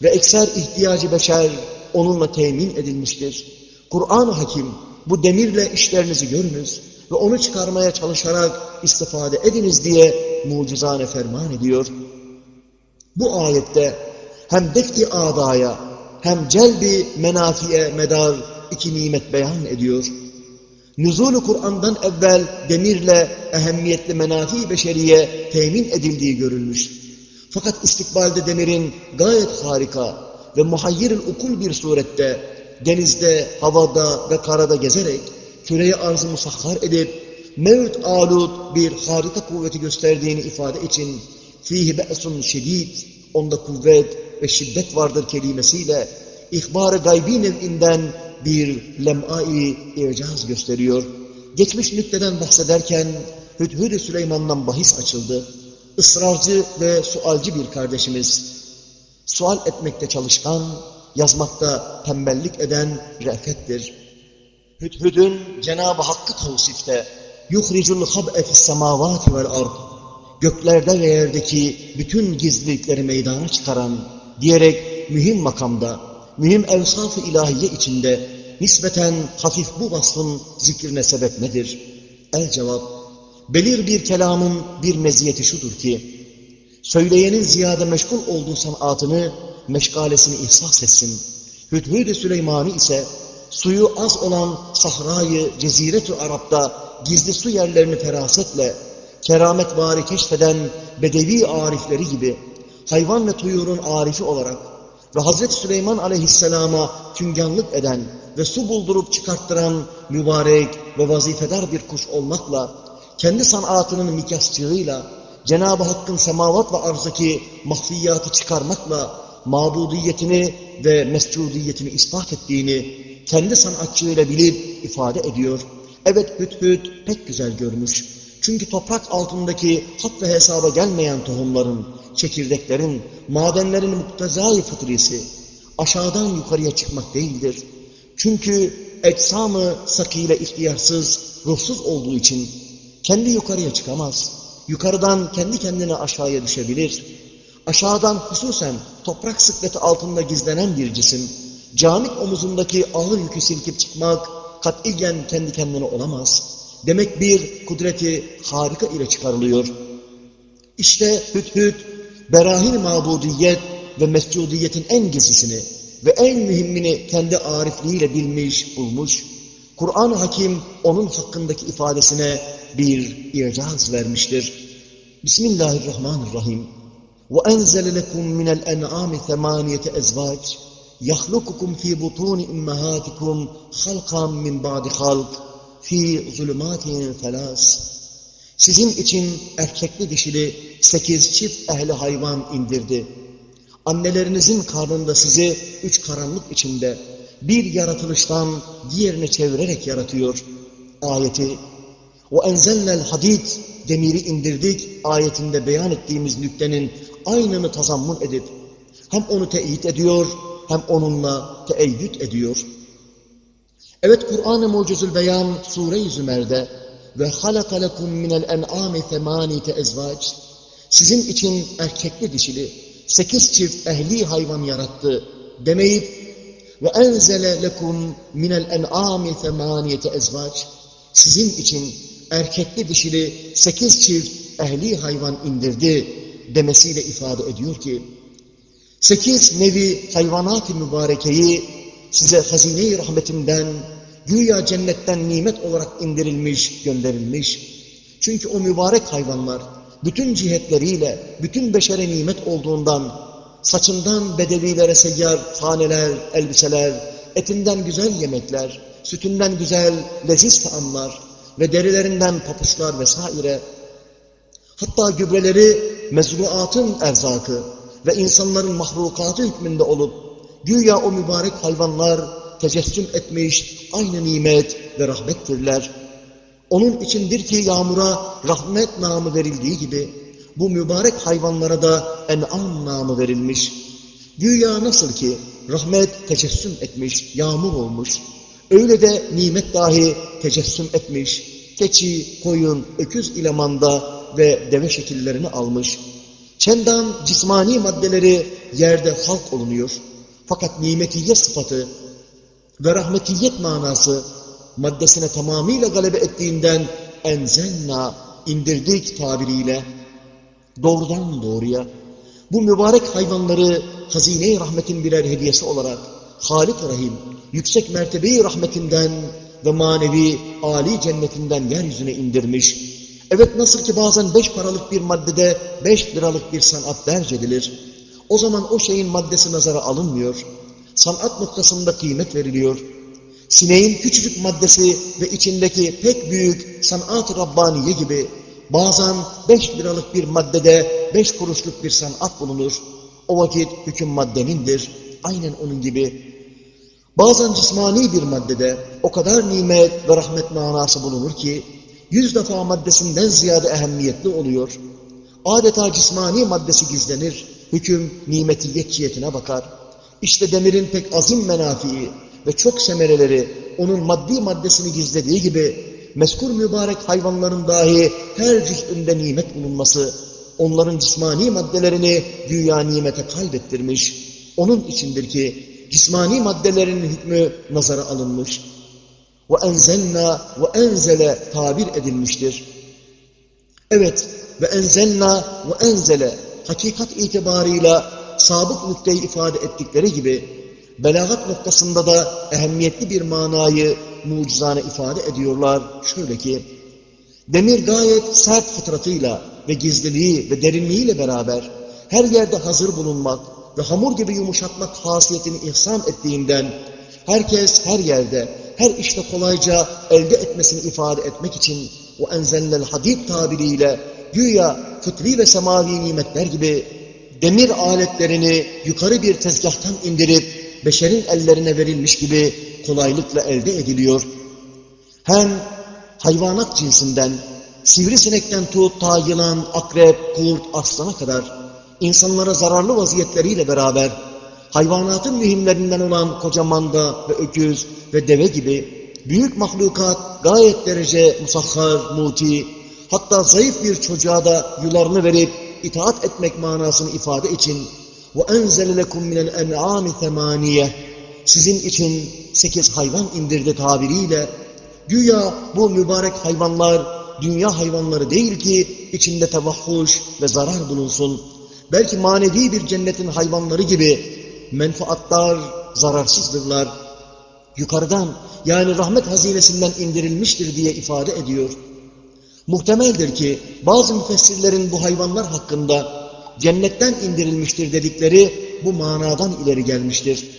ve ekser ihtiyacı beşer onunla temin edilmiştir. Kur'an-ı Hakim bu demirle işlerinizi görünüz ve onu çıkarmaya çalışarak istifade ediniz diye mucizane ferman ediyor. Bu ayette hem defki adaya hem celbi menafiye medar iki nimet beyan ediyor. Nüzul-u Kur'an'dan evvel demirle ehemmiyetli menafi beşeriye temin edildiği görülmüş. Fakat istikbalde demirin gayet harika ve muhayyir ukul bir surette denizde, havada ve karada gezerek küreyi arzı musahhar edip mevt alut bir harika kuvveti gösterdiğini ifade için fihi be'sun şedid onda kuvvet ve şiddet vardır kelimesiyle ihbar-ı gaybi nev'inden bir lem'ai icaz gösteriyor. Geçmiş nükteden bahsederken Hüdhüd-i Süleyman'dan bahis açıldı. Israrcı ve sualci bir kardeşimiz, sual etmekte çalışkan, yazmakta tembellik eden re'fettir. Hüdhüd'ün Cenab-ı Hakk'ı tavsifte yuhricul hab'e fis semavati vel ard göklerde ve yerdeki bütün gizlilikleri meydana çıkaran diyerek mühim makamda, mühim evsaf-ı ilahiye içinde nispeten hafif bu vasfın zikrine sebep nedir? El cevap, belir bir kelamın bir meziyeti şudur ki, söyleyenin ziyade meşgul olduğu sanatını, meşgalesini ihsas etsin. Hüdhüd-i Süleymani ise suyu az olan sahrayı Ceziret-ü Arap'ta gizli su yerlerini ferasetle, keramet vari keşfeden bedevi arifleri gibi hayvan ve tuyurun arifi olarak ve Hazreti Süleyman aleyhisselama künganlık eden ve su buldurup çıkarttıran mübarek ve vazifedar bir kuş olmakla, kendi sanatının mikasçığıyla, Cenab-ı Hakk'ın semavat ve arzaki mahfiyatı çıkarmakla, mabudiyetini ve mescudiyetini ispat ettiğini kendi sanatçığıyla bilip ifade ediyor. Evet Hüdhüd pek güzel görmüş. Çünkü toprak altındaki hat ve hesaba gelmeyen tohumların, çekirdeklerin, madenlerin muktezai fıtrisi, aşağıdan yukarıya çıkmak değildir. Çünkü ecsamı sakile ihtiyarsız, ruhsuz olduğu için kendi yukarıya çıkamaz. Yukarıdan kendi kendine aşağıya düşebilir. Aşağıdan hususen toprak sıkleti altında gizlenen bir cisim, camit omuzundaki ağır yükü silkip çıkmak katiyen kendi kendine olamaz. Demek bir kudreti harika ile çıkarılıyor. İşte hüt berahin mabudiyet ve mescudiyetin en gizlisini ve en mühimmini kendi arifliğiyle bilmiş, bulmuş. Kur'an-ı Hakim onun hakkındaki ifadesine bir icaz vermiştir. Bismillahirrahmanirrahim. وَاَنْزَلَ لَكُمْ مِنَ الْاَنْعَامِ ثَمَانِيَةَ اَزْوَاجٍ يَخْلُقُكُمْ ف۪ي بُطُونِ اِمَّهَاتِكُمْ خَلْقًا مِنْ بَعْدِ خَلْقٍ ف۪ي ظُلُمَاتٍ ثَلَاسٍ Sizin için erkekli dişili sekiz çift ehli hayvan indirdi. Annelerinizin karnında sizi üç karanlık içinde bir yaratılıştan diğerine çevirerek yaratıyor. Ayeti وَاَنْزَلْنَا الْحَدِيدِ Demiri indirdik ayetinde beyan ettiğimiz nüktenin aynını tazammun edip hem onu teyit ediyor hem onunla teeyyüt ediyor. Evet Kur'an-ı Mucizül Beyan Sure-i Zümer'de ve halaka lekum minel en'ami femanite ezvac. Sizin için erkekli dişili sekiz çift ehli hayvan yarattı demeyip ve enzele lekum minel en'ami femaniyete ezvac. Sizin için erkekli dişili sekiz çift ehli hayvan indirdi demesiyle ifade ediyor ki sekiz nevi hayvanat-ı mübarekeyi size hazine-i rahmetimden güya cennetten nimet olarak indirilmiş, gönderilmiş. Çünkü o mübarek hayvanlar bütün cihetleriyle, bütün beşere nimet olduğundan, saçından bedevilere seyyar faneler, elbiseler, etinden güzel yemekler, sütünden güzel leziz taamlar ve derilerinden papuçlar vesaire, hatta gübreleri mezruatın erzakı ve insanların mahlukatı hükmünde olup, güya o mübarek hayvanlar tecessüm etmiş aynı nimet ve rahmettirler. Onun içindir ki yağmura rahmet namı verildiği gibi bu mübarek hayvanlara da en'am namı verilmiş. Güya nasıl ki rahmet tecessüm etmiş, yağmur olmuş. Öyle de nimet dahi tecessüm etmiş. Keçi, koyun, öküz ilemanda ve deve şekillerini almış. Çendan cismani maddeleri yerde halk olunuyor. Fakat nimetiye sıfatı ve rahmetiyet manası maddesine tamamıyla galebe ettiğinden enzenna indirdik tabiriyle doğrudan doğruya bu mübarek hayvanları hazine-i rahmetin birer hediyesi olarak Halik Rahim yüksek mertebeyi rahmetinden ve manevi âli cennetinden yeryüzüne indirmiş. Evet nasıl ki bazen beş paralık bir maddede beş liralık bir sanat derc edilir. O zaman o şeyin maddesi nazara alınmıyor. Sanat noktasında kıymet veriliyor sineğin küçücük maddesi ve içindeki pek büyük sanat-ı Rabbaniye gibi bazen beş liralık bir maddede beş kuruşluk bir sanat bulunur. O vakit hüküm maddenindir. Aynen onun gibi. Bazen cismani bir maddede o kadar nimet ve rahmet manası bulunur ki yüz defa maddesinden ziyade ehemmiyetli oluyor. Adeta cismani maddesi gizlenir. Hüküm nimetiyet ciyetine bakar. İşte demirin pek azim menafii, ve çok semereleri onun maddi maddesini gizlediği gibi meskur mübarek hayvanların dahi her cüz'ünde nimet bulunması, onların cismani maddelerini güya nimete kaybettirmiş. Onun içindir ki cismani maddelerin hükmü nazara alınmış. Ve enzelna ve enzele tabir edilmiştir. Evet ve enzelna ve enzele hakikat itibarıyla sabık nükteyi ifade ettikleri gibi belagat noktasında da ehemmiyetli bir manayı mucizane ifade ediyorlar. Şöyle ki, demir gayet sert fıtratıyla ve gizliliği ve derinliğiyle beraber her yerde hazır bulunmak ve hamur gibi yumuşatmak hasiyetini ihsan ettiğinden herkes her yerde, her işte kolayca elde etmesini ifade etmek için o enzellel hadid tabiriyle güya fıtri ve semavi nimetler gibi demir aletlerini yukarı bir tezgahtan indirip beşerin ellerine verilmiş gibi kolaylıkla elde ediliyor. Hem hayvanat cinsinden, sivrisinekten tut ta yılan, akrep, kurt, aslana kadar insanlara zararlı vaziyetleriyle beraber hayvanatın mühimlerinden olan koca manda ve öküz ve deve gibi büyük mahlukat gayet derece musahhar, muti, hatta zayıf bir çocuğa da yularını verip itaat etmek manasını ifade için وَاَنْزَلَ لَكُمْ مِنَ الْاَنْعَامِ ثَمَانِيَةِ Sizin için sekiz hayvan indirdi tabiriyle, güya bu mübarek hayvanlar dünya hayvanları değil ki içinde tevahhuş ve zarar bulunsun. Belki manevi bir cennetin hayvanları gibi menfaatlar zararsızdırlar. Yukarıdan yani rahmet hazinesinden indirilmiştir diye ifade ediyor. Muhtemeldir ki bazı müfessirlerin bu hayvanlar hakkında cennetten indirilmiştir dedikleri bu manadan ileri gelmiştir.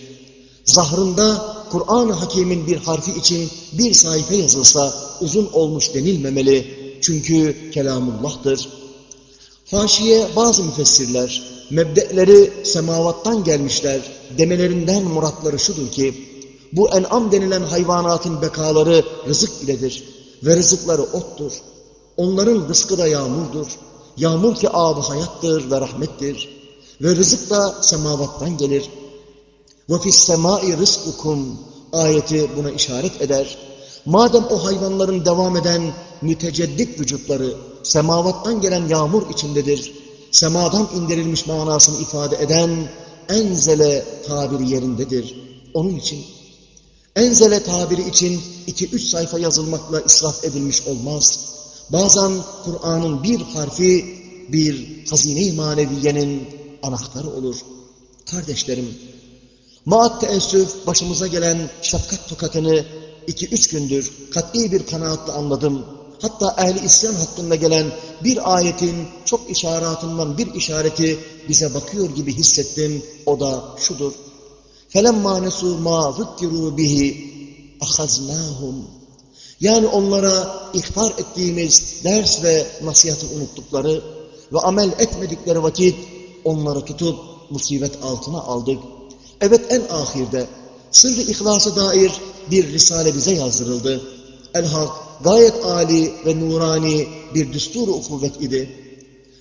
Zahrında Kur'an-ı Hakim'in bir harfi için bir sayfa yazılsa uzun olmuş denilmemeli. Çünkü kelamullah'tır. Haşiye bazı müfessirler, mebdeleri semavattan gelmişler demelerinden muratları şudur ki, bu en'am denilen hayvanatın bekaları rızık iledir ve rızıkları ottur. Onların rızkı da yağmurdur. Yağmur ki abı hayattır ve rahmettir. Ve rızık da semavattan gelir. وَفِي السَّمَاءِ رِزْقُكُمْ ayeti buna işaret eder. Madem o hayvanların devam eden müteceddit vücutları semavattan gelen yağmur içindedir, semadan indirilmiş manasını ifade eden enzele tabiri yerindedir. Onun için enzele tabiri için iki üç sayfa yazılmakla israf edilmiş olmaz. Bazen Kur'an'ın bir harfi bir hazine-i maneviyenin anahtarı olur. Kardeşlerim, maat teessüf başımıza gelen şefkat tokatını iki üç gündür kat'i bir kanaatle anladım. Hatta ehli isyan hakkında gelen bir ayetin çok işaretından bir işareti bize bakıyor gibi hissettim. O da şudur. فَلَمَّا نَسُوا مَا ذُكِّرُوا بِهِ اَخَزْنَاهُمْ yani onlara ihbar ettiğimiz ders ve nasihatı unuttukları ve amel etmedikleri vakit onları tutup musibet altına aldık. Evet en ahirde sırrı ihlasa dair bir risale bize yazdırıldı. El-Hak gayet âli ve nurani bir düstur-u kuvvet idi.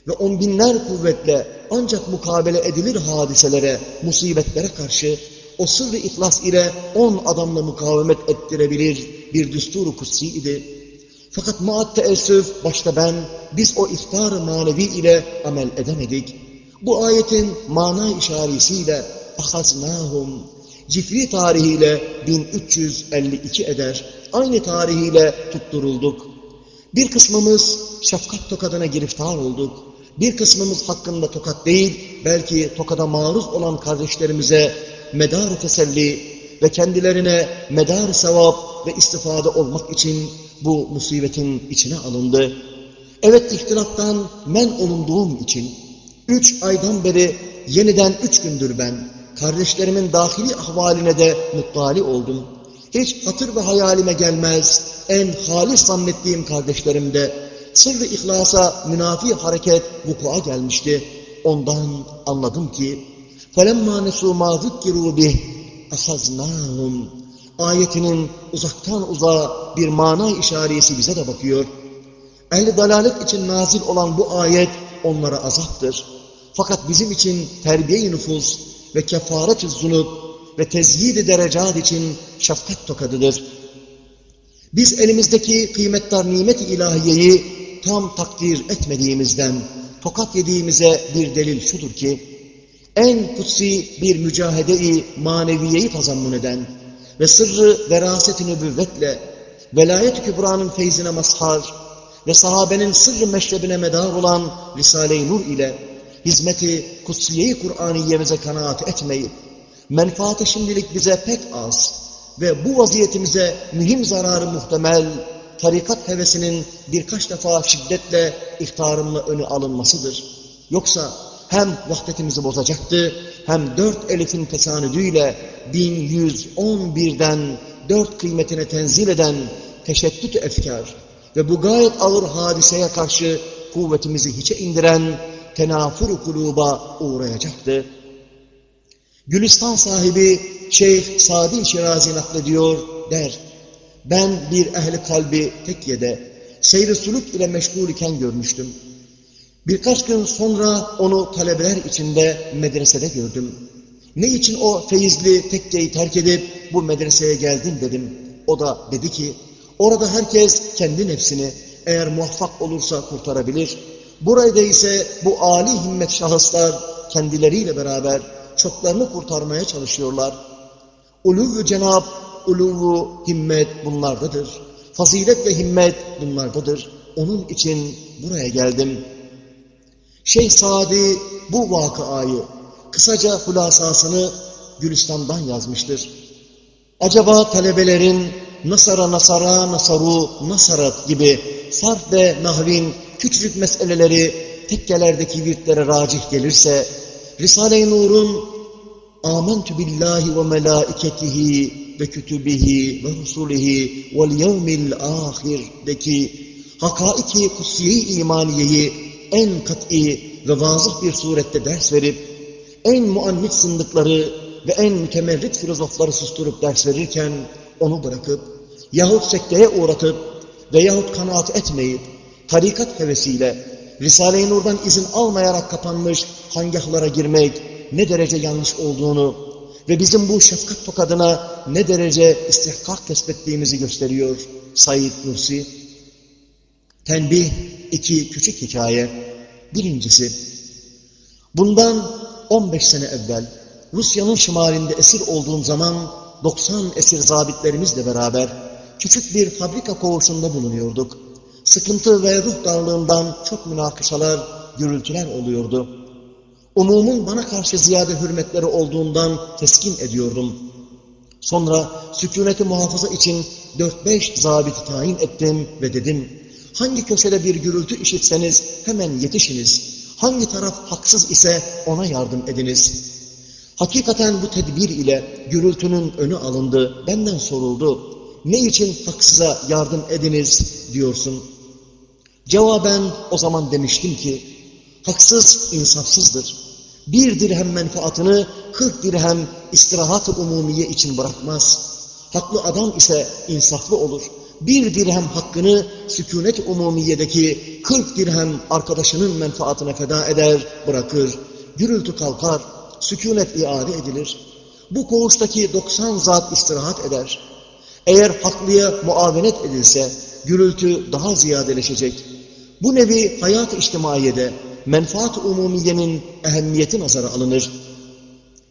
Ve on binler kuvvetle ancak mukabele edilir hadiselere, musibetlere karşı o sırrı ihlas ile on adamla mukavemet ettirebilir bir düstur-u kutsi idi. Fakat maat teessüf başta ben, biz o ihtar manevi ile amel edemedik. Bu ayetin mana işaresiyle ahaznahum Cifri tarihiyle 1352 eder. Aynı tarihiyle tutturulduk. Bir kısmımız şefkat tokadına giriftar olduk. Bir kısmımız hakkında tokat değil, belki tokada maruz olan kardeşlerimize medar teselli ve kendilerine medar sevap ve istifade olmak için bu musibetin içine alındı. Evet ihtilaftan men olunduğum için üç aydan beri yeniden üç gündür ben kardeşlerimin dahili ahvaline de muttali oldum. Hiç hatır ve hayalime gelmez, en halis zannettiğim kardeşlerimde sırrı ihlasa münafi hareket vukua gelmişti. Ondan anladım ki فَلَمَّا نَسُوا مَا ذُكِّرُوا بِهِ اَخَزْنَاهُمْ Ayetinin uzaktan uzağa bir mana işaresi bize de bakıyor. Ehli dalalet için nazil olan bu ayet onlara azaptır. Fakat bizim için terbiye-i nüfus ve kefaret-i zunup ve tezyid-i derecat için şefkat tokadıdır. Biz elimizdeki kıymetdar nimet-i ilahiyeyi tam takdir etmediğimizden tokat yediğimize bir delil şudur ki, en kutsi bir mücahede-i maneviyeyi tazammun eden ve sırrı veraset-i nübüvvetle velayet-i kübranın feyzine mazhar ve sahabenin sırrı meşrebine medar olan Risale-i Nur ile hizmeti kutsiye-i Kur'aniyemize kanaat etmeyip, menfaati şimdilik bize pek az ve bu vaziyetimize mühim zararı muhtemel, tarikat hevesinin birkaç defa şiddetle ihtarımla önü alınmasıdır. Yoksa hem vahdetimizi bozacaktı, hem dört elifin tesanüdüyle 1111'den dört kıymetine tenzil eden teşeddüt efkar ve bu gayet ağır hadiseye karşı kuvvetimizi hiçe indiren tenafur kuluba uğrayacaktı. Gülistan sahibi Şeyh Sadi Şirazi naklediyor der. Ben bir ehli kalbi tekyede seyri suluk ile meşgul iken görmüştüm. Birkaç gün sonra onu talebeler içinde medresede gördüm. Ne için o feyizli tekkeyi terk edip bu medreseye geldin dedim. O da dedi ki, orada herkes kendi nefsini eğer muvaffak olursa kurtarabilir. Burada ise bu âli himmet şahıslar kendileriyle beraber çoklarını kurtarmaya çalışıyorlar. Uluv-u Cenab, uluv himmet bunlardadır. Fazilet ve himmet bunlardadır. Onun için buraya geldim. Şeyh Sadi bu vakıayı, kısaca hulasasını Gülistan'dan yazmıştır. Acaba talebelerin Nasara Nasara Nasaru Nasarat gibi sarf ve nahvin küçücük meseleleri tekkelerdeki virtlere racih gelirse, Risale-i Nur'un Âmentü billahi ve melâiketihi ve kütübihi ve rusulihi vel yevmil ahirdeki hakaiki kutsiye imaniyeyi en kat'i ve vazıh bir surette ders verip, en muannit sındıkları ve en mütemerrit filozofları susturup ders verirken onu bırakıp, yahut sekteye uğratıp veyahut kanaat etmeyip, tarikat hevesiyle Risale-i Nur'dan izin almayarak kapanmış hangahlara girmek ne derece yanlış olduğunu ve bizim bu şefkat tokadına ne derece istihkak kesbettiğimizi gösteriyor Said Nursi. Tenbih iki küçük hikaye. Birincisi, bundan 15 sene evvel Rusya'nın şimalinde esir olduğum zaman 90 esir zabitlerimizle beraber küçük bir fabrika koğuşunda bulunuyorduk. Sıkıntı ve ruh darlığından çok münakaşalar, gürültüler oluyordu. Umumun bana karşı ziyade hürmetleri olduğundan teskin ediyordum. Sonra sükuneti muhafaza için 4-5 zabiti tayin ettim ve dedim, hangi köşede bir gürültü işitseniz hemen yetişiniz, hangi taraf haksız ise ona yardım ediniz. Hakikaten bu tedbir ile gürültünün önü alındı, benden soruldu. Ne için haksıza yardım ediniz diyorsun? Cevaben o zaman demiştim ki, haksız insafsızdır. Bir dirhem menfaatını kırk dirhem istirahat-ı umumiye için bırakmaz. Haklı adam ise insaflı olur. Bir dirhem hakkını sükunet umumiyedeki kırk dirhem arkadaşının menfaatine feda eder, bırakır. Gürültü kalkar, sükunet iade edilir. Bu koğuştaki 90 zat istirahat eder. Eğer haklıya muavenet edilse gürültü daha ziyadeleşecek. Bu nevi hayat-ı içtimaiyede menfaat-ı umumiyenin ehemmiyeti nazara alınır.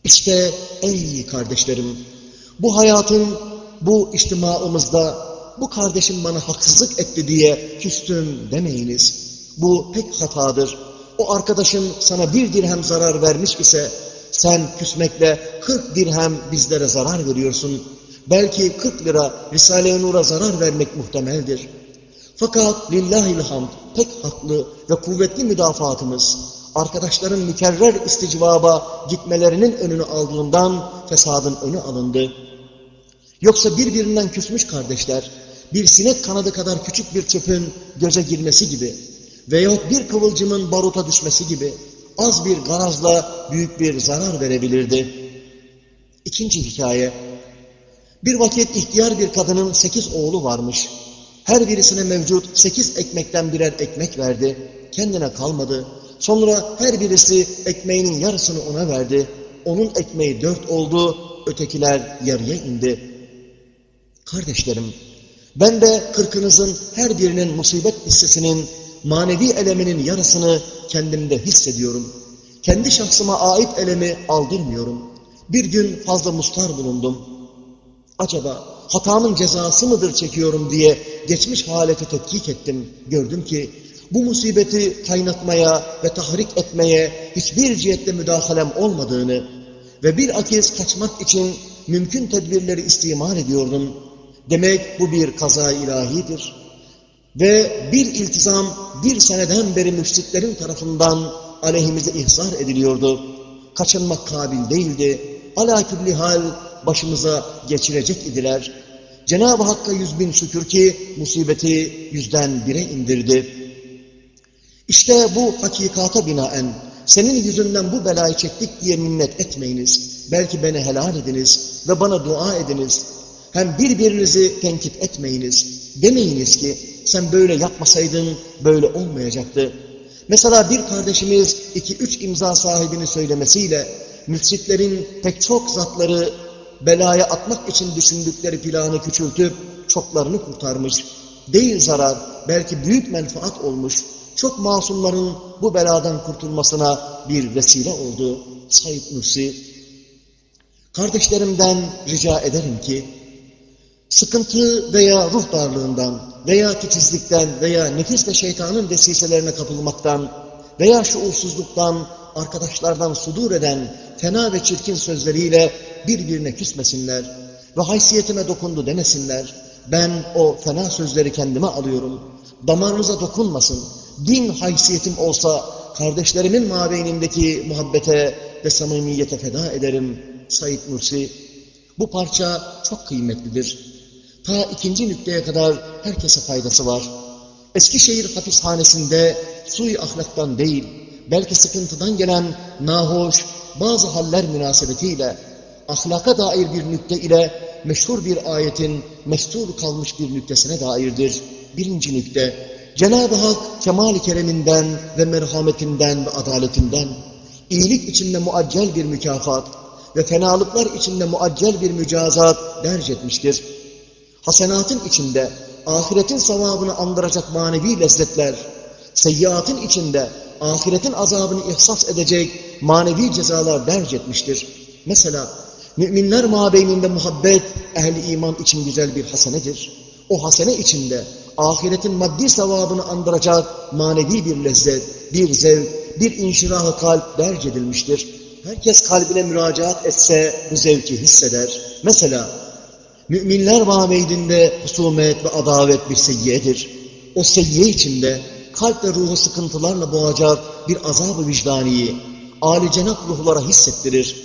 İşte ey kardeşlerim, bu hayatın, bu içtimaımızda bu kardeşim bana haksızlık etti diye küstüm demeyiniz. Bu pek hatadır. O arkadaşın sana bir dirhem zarar vermiş ise sen küsmekle 40 dirhem bizlere zarar veriyorsun. Belki 40 lira Risale-i Nur'a zarar vermek muhtemeldir. Fakat lillahil hamd pek haklı ve kuvvetli müdafaatımız arkadaşların mükerrer isticvaba gitmelerinin önünü aldığından fesadın önü alındı. Yoksa birbirinden küsmüş kardeşler bir sinek kanadı kadar küçük bir çöpün göze girmesi gibi veyahut bir kıvılcımın baruta düşmesi gibi az bir garazla büyük bir zarar verebilirdi. İkinci hikaye. Bir vakit ihtiyar bir kadının sekiz oğlu varmış. Her birisine mevcut sekiz ekmekten birer ekmek verdi. Kendine kalmadı. Sonra her birisi ekmeğinin yarısını ona verdi. Onun ekmeği dört oldu, ötekiler yarıya indi. Kardeşlerim, ben de kırkınızın her birinin musibet hissesinin manevi eleminin yarısını kendimde hissediyorum. Kendi şahsıma ait elemi aldırmıyorum. Bir gün fazla mustar bulundum. Acaba hatamın cezası mıdır çekiyorum diye geçmiş haleti tetkik ettim. Gördüm ki bu musibeti kaynatmaya ve tahrik etmeye hiçbir cihette müdahalem olmadığını ve bir akiz kaçmak için mümkün tedbirleri istimal ediyordum. Demek bu bir kaza ilahidir. Ve bir iltizam bir seneden beri müfsitlerin tarafından aleyhimize ihzar ediliyordu. Kaçınmak kabil değildi. Ala külli hal başımıza geçirecek idiler. Cenab-ı Hakk'a yüz bin şükür ki musibeti yüzden bire indirdi. İşte bu hakikata binaen senin yüzünden bu belayı çektik diye minnet etmeyiniz. Belki beni helal ediniz ve bana dua ediniz. Hem birbirinizi tenkit etmeyiniz. Demeyiniz ki sen böyle yapmasaydın böyle olmayacaktı. Mesela bir kardeşimiz iki üç imza sahibini söylemesiyle müfsitlerin pek çok zatları belaya atmak için düşündükleri planı küçültüp çoklarını kurtarmış. Değil zarar, belki büyük menfaat olmuş. Çok masumların bu beladan kurtulmasına bir vesile oldu. Said Nursi, kardeşlerimden rica ederim ki, sıkıntı veya ruh darlığından veya titizlikten veya nefis ve şeytanın vesiselerine kapılmaktan veya şuursuzluktan, arkadaşlardan sudur eden fena ve çirkin sözleriyle birbirine küsmesinler ve haysiyetime dokundu demesinler. Ben o fena sözleri kendime alıyorum. Damarınıza dokunmasın. Din haysiyetim olsa kardeşlerimin mabeynindeki muhabbete ve samimiyete feda ederim. Said Nursi. Bu parça çok kıymetlidir. Ta ikinci nükteye kadar herkese faydası var. Eskişehir hapishanesinde sui ahlaktan değil, belki sıkıntıdan gelen nahoş bazı haller münasebetiyle, ahlaka dair bir nükte ile meşhur bir ayetin mestur kalmış bir nüktesine dairdir. Birinci nükte, Cenab-ı Hak kemal kereminden ve merhametinden ve adaletinden, iyilik içinde muaccel bir mükafat ve fenalıklar içinde muaccel bir mücazat derc etmiştir. Hasenatın içinde ahiretin sevabını andıracak manevi lezzetler, seyyiatın içinde ahiretin azabını ihsas edecek manevi cezalar derc etmiştir. Mesela müminler mabeyninde muhabbet ehli iman için güzel bir hasenedir. O hasene içinde ahiretin maddi sevabını andıracak manevi bir lezzet, bir zevk, bir inşirahı kalp derc edilmiştir. Herkes kalbine müracaat etse bu zevki hisseder. Mesela müminler mabeyninde husumet ve adavet bir seyyiyedir. O seyyiye içinde kalp ve ruhu sıkıntılarla boğacak bir azab-ı vicdaniyi âli cenap ruhlara hissettirir.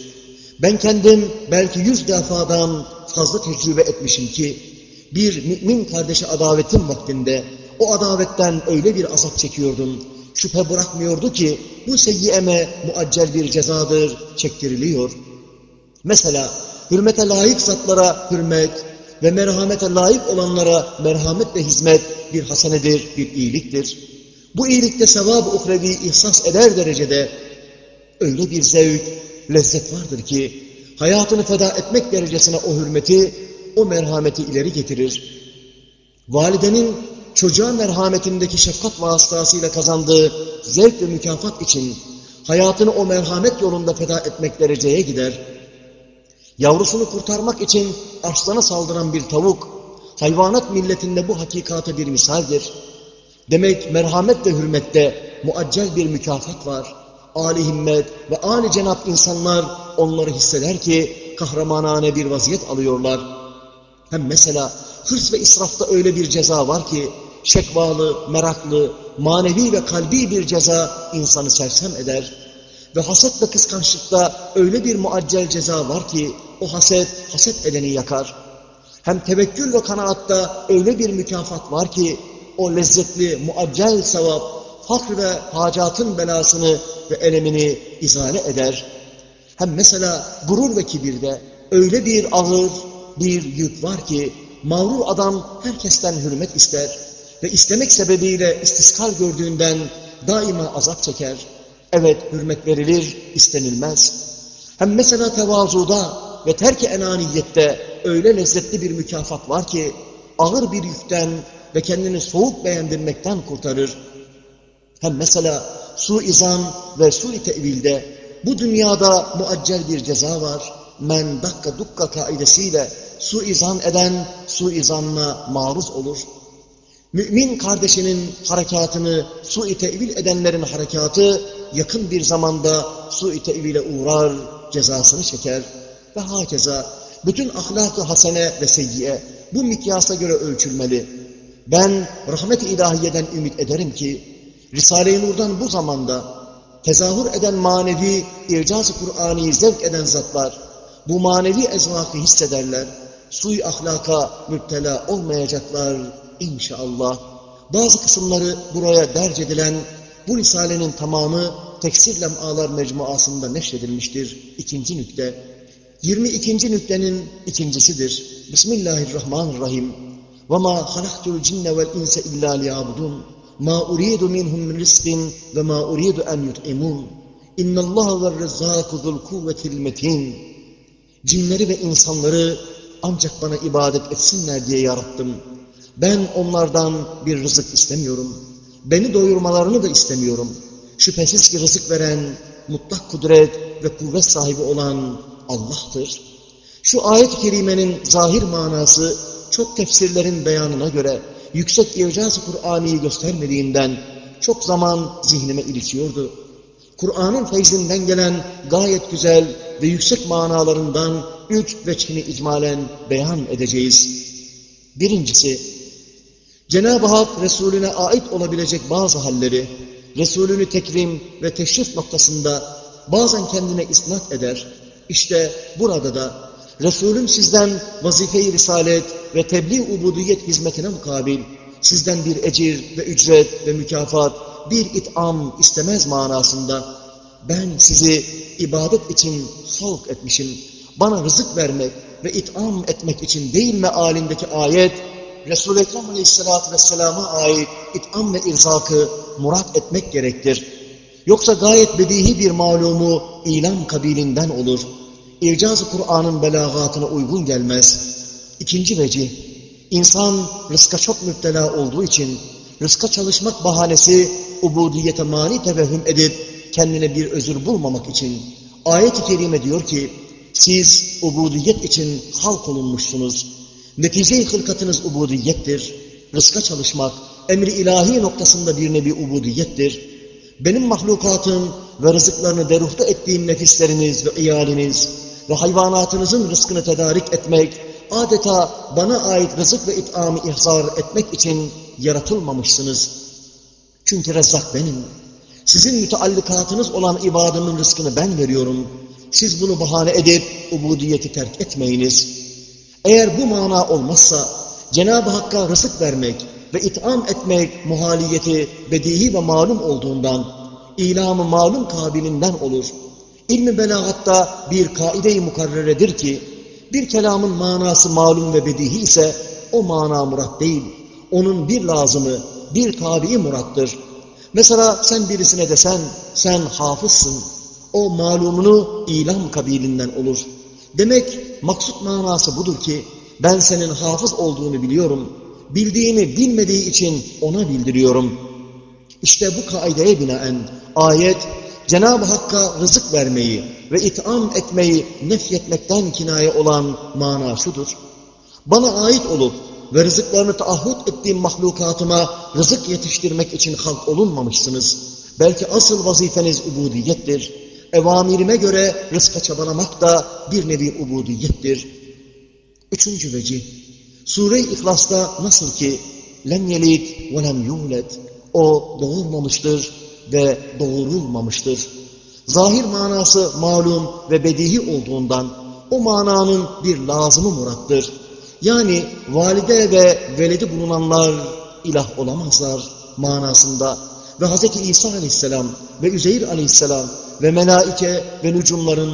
Ben kendim belki yüz defadan fazla tecrübe etmişim ki bir mümin kardeşi adavetin vaktinde o adavetten öyle bir azap çekiyordum. Şüphe bırakmıyordu ki bu seyyiyeme muaccel bir cezadır, çektiriliyor. Mesela hürmete layık zatlara hürmet ve merhamete layık olanlara merhamet ve hizmet bir hasenedir, bir iyiliktir. Bu iyilikte sevab-ı uhrevi ihsas eder derecede öyle bir zevk, lezzet vardır ki hayatını feda etmek derecesine o hürmeti, o merhameti ileri getirir. Validenin çocuğa merhametindeki şefkat vasıtasıyla kazandığı zevk ve mükafat için hayatını o merhamet yolunda feda etmek dereceye gider. Yavrusunu kurtarmak için arslana saldıran bir tavuk, hayvanat milletinde bu hakikate bir misaldir. Demek merhamet ve hürmette muaccel bir mükafat var. Ali himmet ve Ali cenap insanlar onları hisseder ki kahramanane bir vaziyet alıyorlar. Hem mesela hırs ve israfta öyle bir ceza var ki şekvalı, meraklı, manevi ve kalbi bir ceza insanı sersem eder. Ve haset ve kıskançlıkta öyle bir muaccel ceza var ki o haset, haset edeni yakar. Hem tevekkül ve kanaatta öyle bir mükafat var ki o lezzetli, muaccel sevap, fakr ve hacatın belasını ve elemini izale eder. Hem mesela gurur ve kibirde öyle bir ağır, bir yük var ki mağrur adam herkesten hürmet ister ve istemek sebebiyle istiskal gördüğünden daima azap çeker. Evet hürmet verilir, istenilmez. Hem mesela tevazuda ve terk-i enaniyette öyle lezzetli bir mükafat var ki ağır bir yükten ve kendini soğuk beğendirmekten kurtarır. Hem mesela suizan ve sui tevilde bu dünyada muaccel bir ceza var. Men dakka dukka kaidesiyle suizan eden suizanla maruz olur. Mümin kardeşinin harekatını sui tevil edenlerin harekatı yakın bir zamanda sui tevile uğrar, cezasını çeker. Ve hakeza bütün ahlak-ı hasene ve seyyiye bu mikyasa göre ölçülmeli. Ben rahmet-i ilahiyeden ümit ederim ki, Risale-i Nur'dan bu zamanda tezahür eden manevi, ircaz-ı Kur'an'ı zevk eden zatlar, bu manevi ezvakı hissederler, suy ahlaka müptela olmayacaklar inşallah. Bazı kısımları buraya derc edilen bu Risale'nin tamamı Teksir Lem'alar Mecmuası'nda neşredilmiştir. İkinci nükte. 22. nüktenin ikincisidir. Bismillahirrahmanirrahim. وَمَا خَلَقْتُ الْجِنَّ وَالْاِنْسَ اِلَّا لِيَعْبُدُونَ مَا اُرِيدُ مِنْهُمْ رِزْقٍ وَمَا اُرِيدُ اَنْ يُطْعِمُونَ اِنَّ اللّٰهَ وَالرَّزَّاقُ ذُو الْقُوَّةِ الْمَتِينَ Cinleri ve insanları ancak bana ibadet etsinler diye yarattım. Ben onlardan bir rızık istemiyorum. Beni doyurmalarını da istemiyorum. Şüphesiz ki rızık veren, mutlak kudret ve kuvvet sahibi olan Allah'tır. Şu ayet-i kerimenin zahir manası çok tefsirlerin beyanına göre yüksek ircaz-ı Kur'an'ı göstermediğinden çok zaman zihnime ilişiyordu. Kur'an'ın feyzinden gelen gayet güzel ve yüksek manalarından üç veçhini icmalen beyan edeceğiz. Birincisi, Cenab-ı Hak Resulüne ait olabilecek bazı halleri, Resulünü tekrim ve teşrif noktasında bazen kendine isnat eder. İşte burada da Resulüm sizden vazife-i risalet ve tebliğ ubudiyet hizmetine mukabil, sizden bir ecir ve ücret ve mükafat, bir itam istemez manasında, ben sizi ibadet için halk etmişim, bana rızık vermek ve itam etmek için değil mealindeki ayet, Resul-i Ekrem Aleyhisselatü Vesselam'a ait itam ve irzakı murat etmek gerektir. Yoksa gayet bedihi bir malumu ilan kabilinden olur. İcaz-ı Kur'an'ın belagatına uygun gelmez. İkinci vecih, insan rızka çok müptela olduğu için rızka çalışmak bahanesi ubudiyete mani tevehhüm edip kendine bir özür bulmamak için ayet-i kerime diyor ki siz ubudiyet için halk olunmuşsunuz. Netice-i hılkatınız ubudiyettir. Rızka çalışmak emri ilahi noktasında bir nevi ubudiyettir. Benim mahlukatım ve rızıklarını deruhta ettiğim nefisleriniz ve iyaliniz ve hayvanatınızın rızkını tedarik etmek, adeta bana ait rızık ve it'amı ihzar etmek için yaratılmamışsınız. Çünkü rezzak benim. Sizin müteallikatınız olan ibadımın rızkını ben veriyorum. Siz bunu bahane edip ubudiyeti terk etmeyiniz. Eğer bu mana olmazsa Cenab-ı Hakk'a rızık vermek ve itham etmek muhaliyeti bedihi ve malum olduğundan ilamı malum kabilinden olur. İlmi belagatta bir kaide-i mukarreredir ki bir kelamın manası malum ve bedihi ise o mana murat değil. Onun bir lazımı, bir tabii murattır. Mesela sen birisine desen, sen hafızsın. O malumunu ilam kabilinden olur. Demek maksut manası budur ki, ben senin hafız olduğunu biliyorum. Bildiğini bilmediği için ona bildiriyorum. İşte bu kaideye binaen ayet, Cenab-ı Hakk'a rızık vermeyi ve itham etmeyi nefyetmekten kinaye olan mana şudur. Bana ait olup ve rızıklarını taahhüt ettiğim mahlukatıma rızık yetiştirmek için halk olunmamışsınız. Belki asıl vazifeniz ubudiyettir. Evamirime göre rızka çabalamak da bir nevi ubudiyettir. Üçüncü vecih. Sure-i İhlas'ta nasıl ki lem yelit ve lem yulet o doğurmamıştır ve doğurulmamıştır. Zahir manası malum ve bedihi olduğundan o mananın bir lazımı murattır. Yani valide ve veledi bulunanlar ilah olamazlar manasında ve Hz. İsa aleyhisselam ve Üzeyir aleyhisselam ve melaike ve nücumların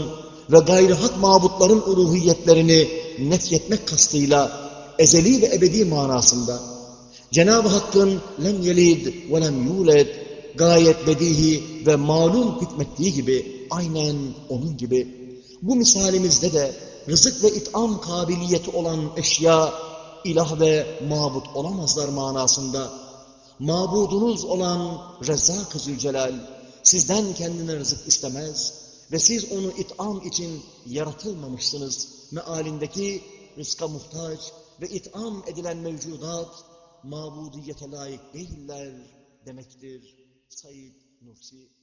ve gayri hak mabutların uluhiyetlerini nefyetmek kastıyla ezeli ve ebedi manasında Cenab-ı Hakk'ın lem yelid ve lem yuled gayet bedihi ve malum hükmettiği gibi aynen onun gibi bu misalimizde de rızık ve itam kabiliyeti olan eşya, ilah ve mabut olamazlar manasında. Mabudunuz olan Rezzak-ı Zülcelal, sizden kendine rızık istemez ve siz onu itam için yaratılmamışsınız. Mealindeki rızka muhtaç ve itam edilen mevcudat, mabudiyete layık değiller demektir. Said Nursi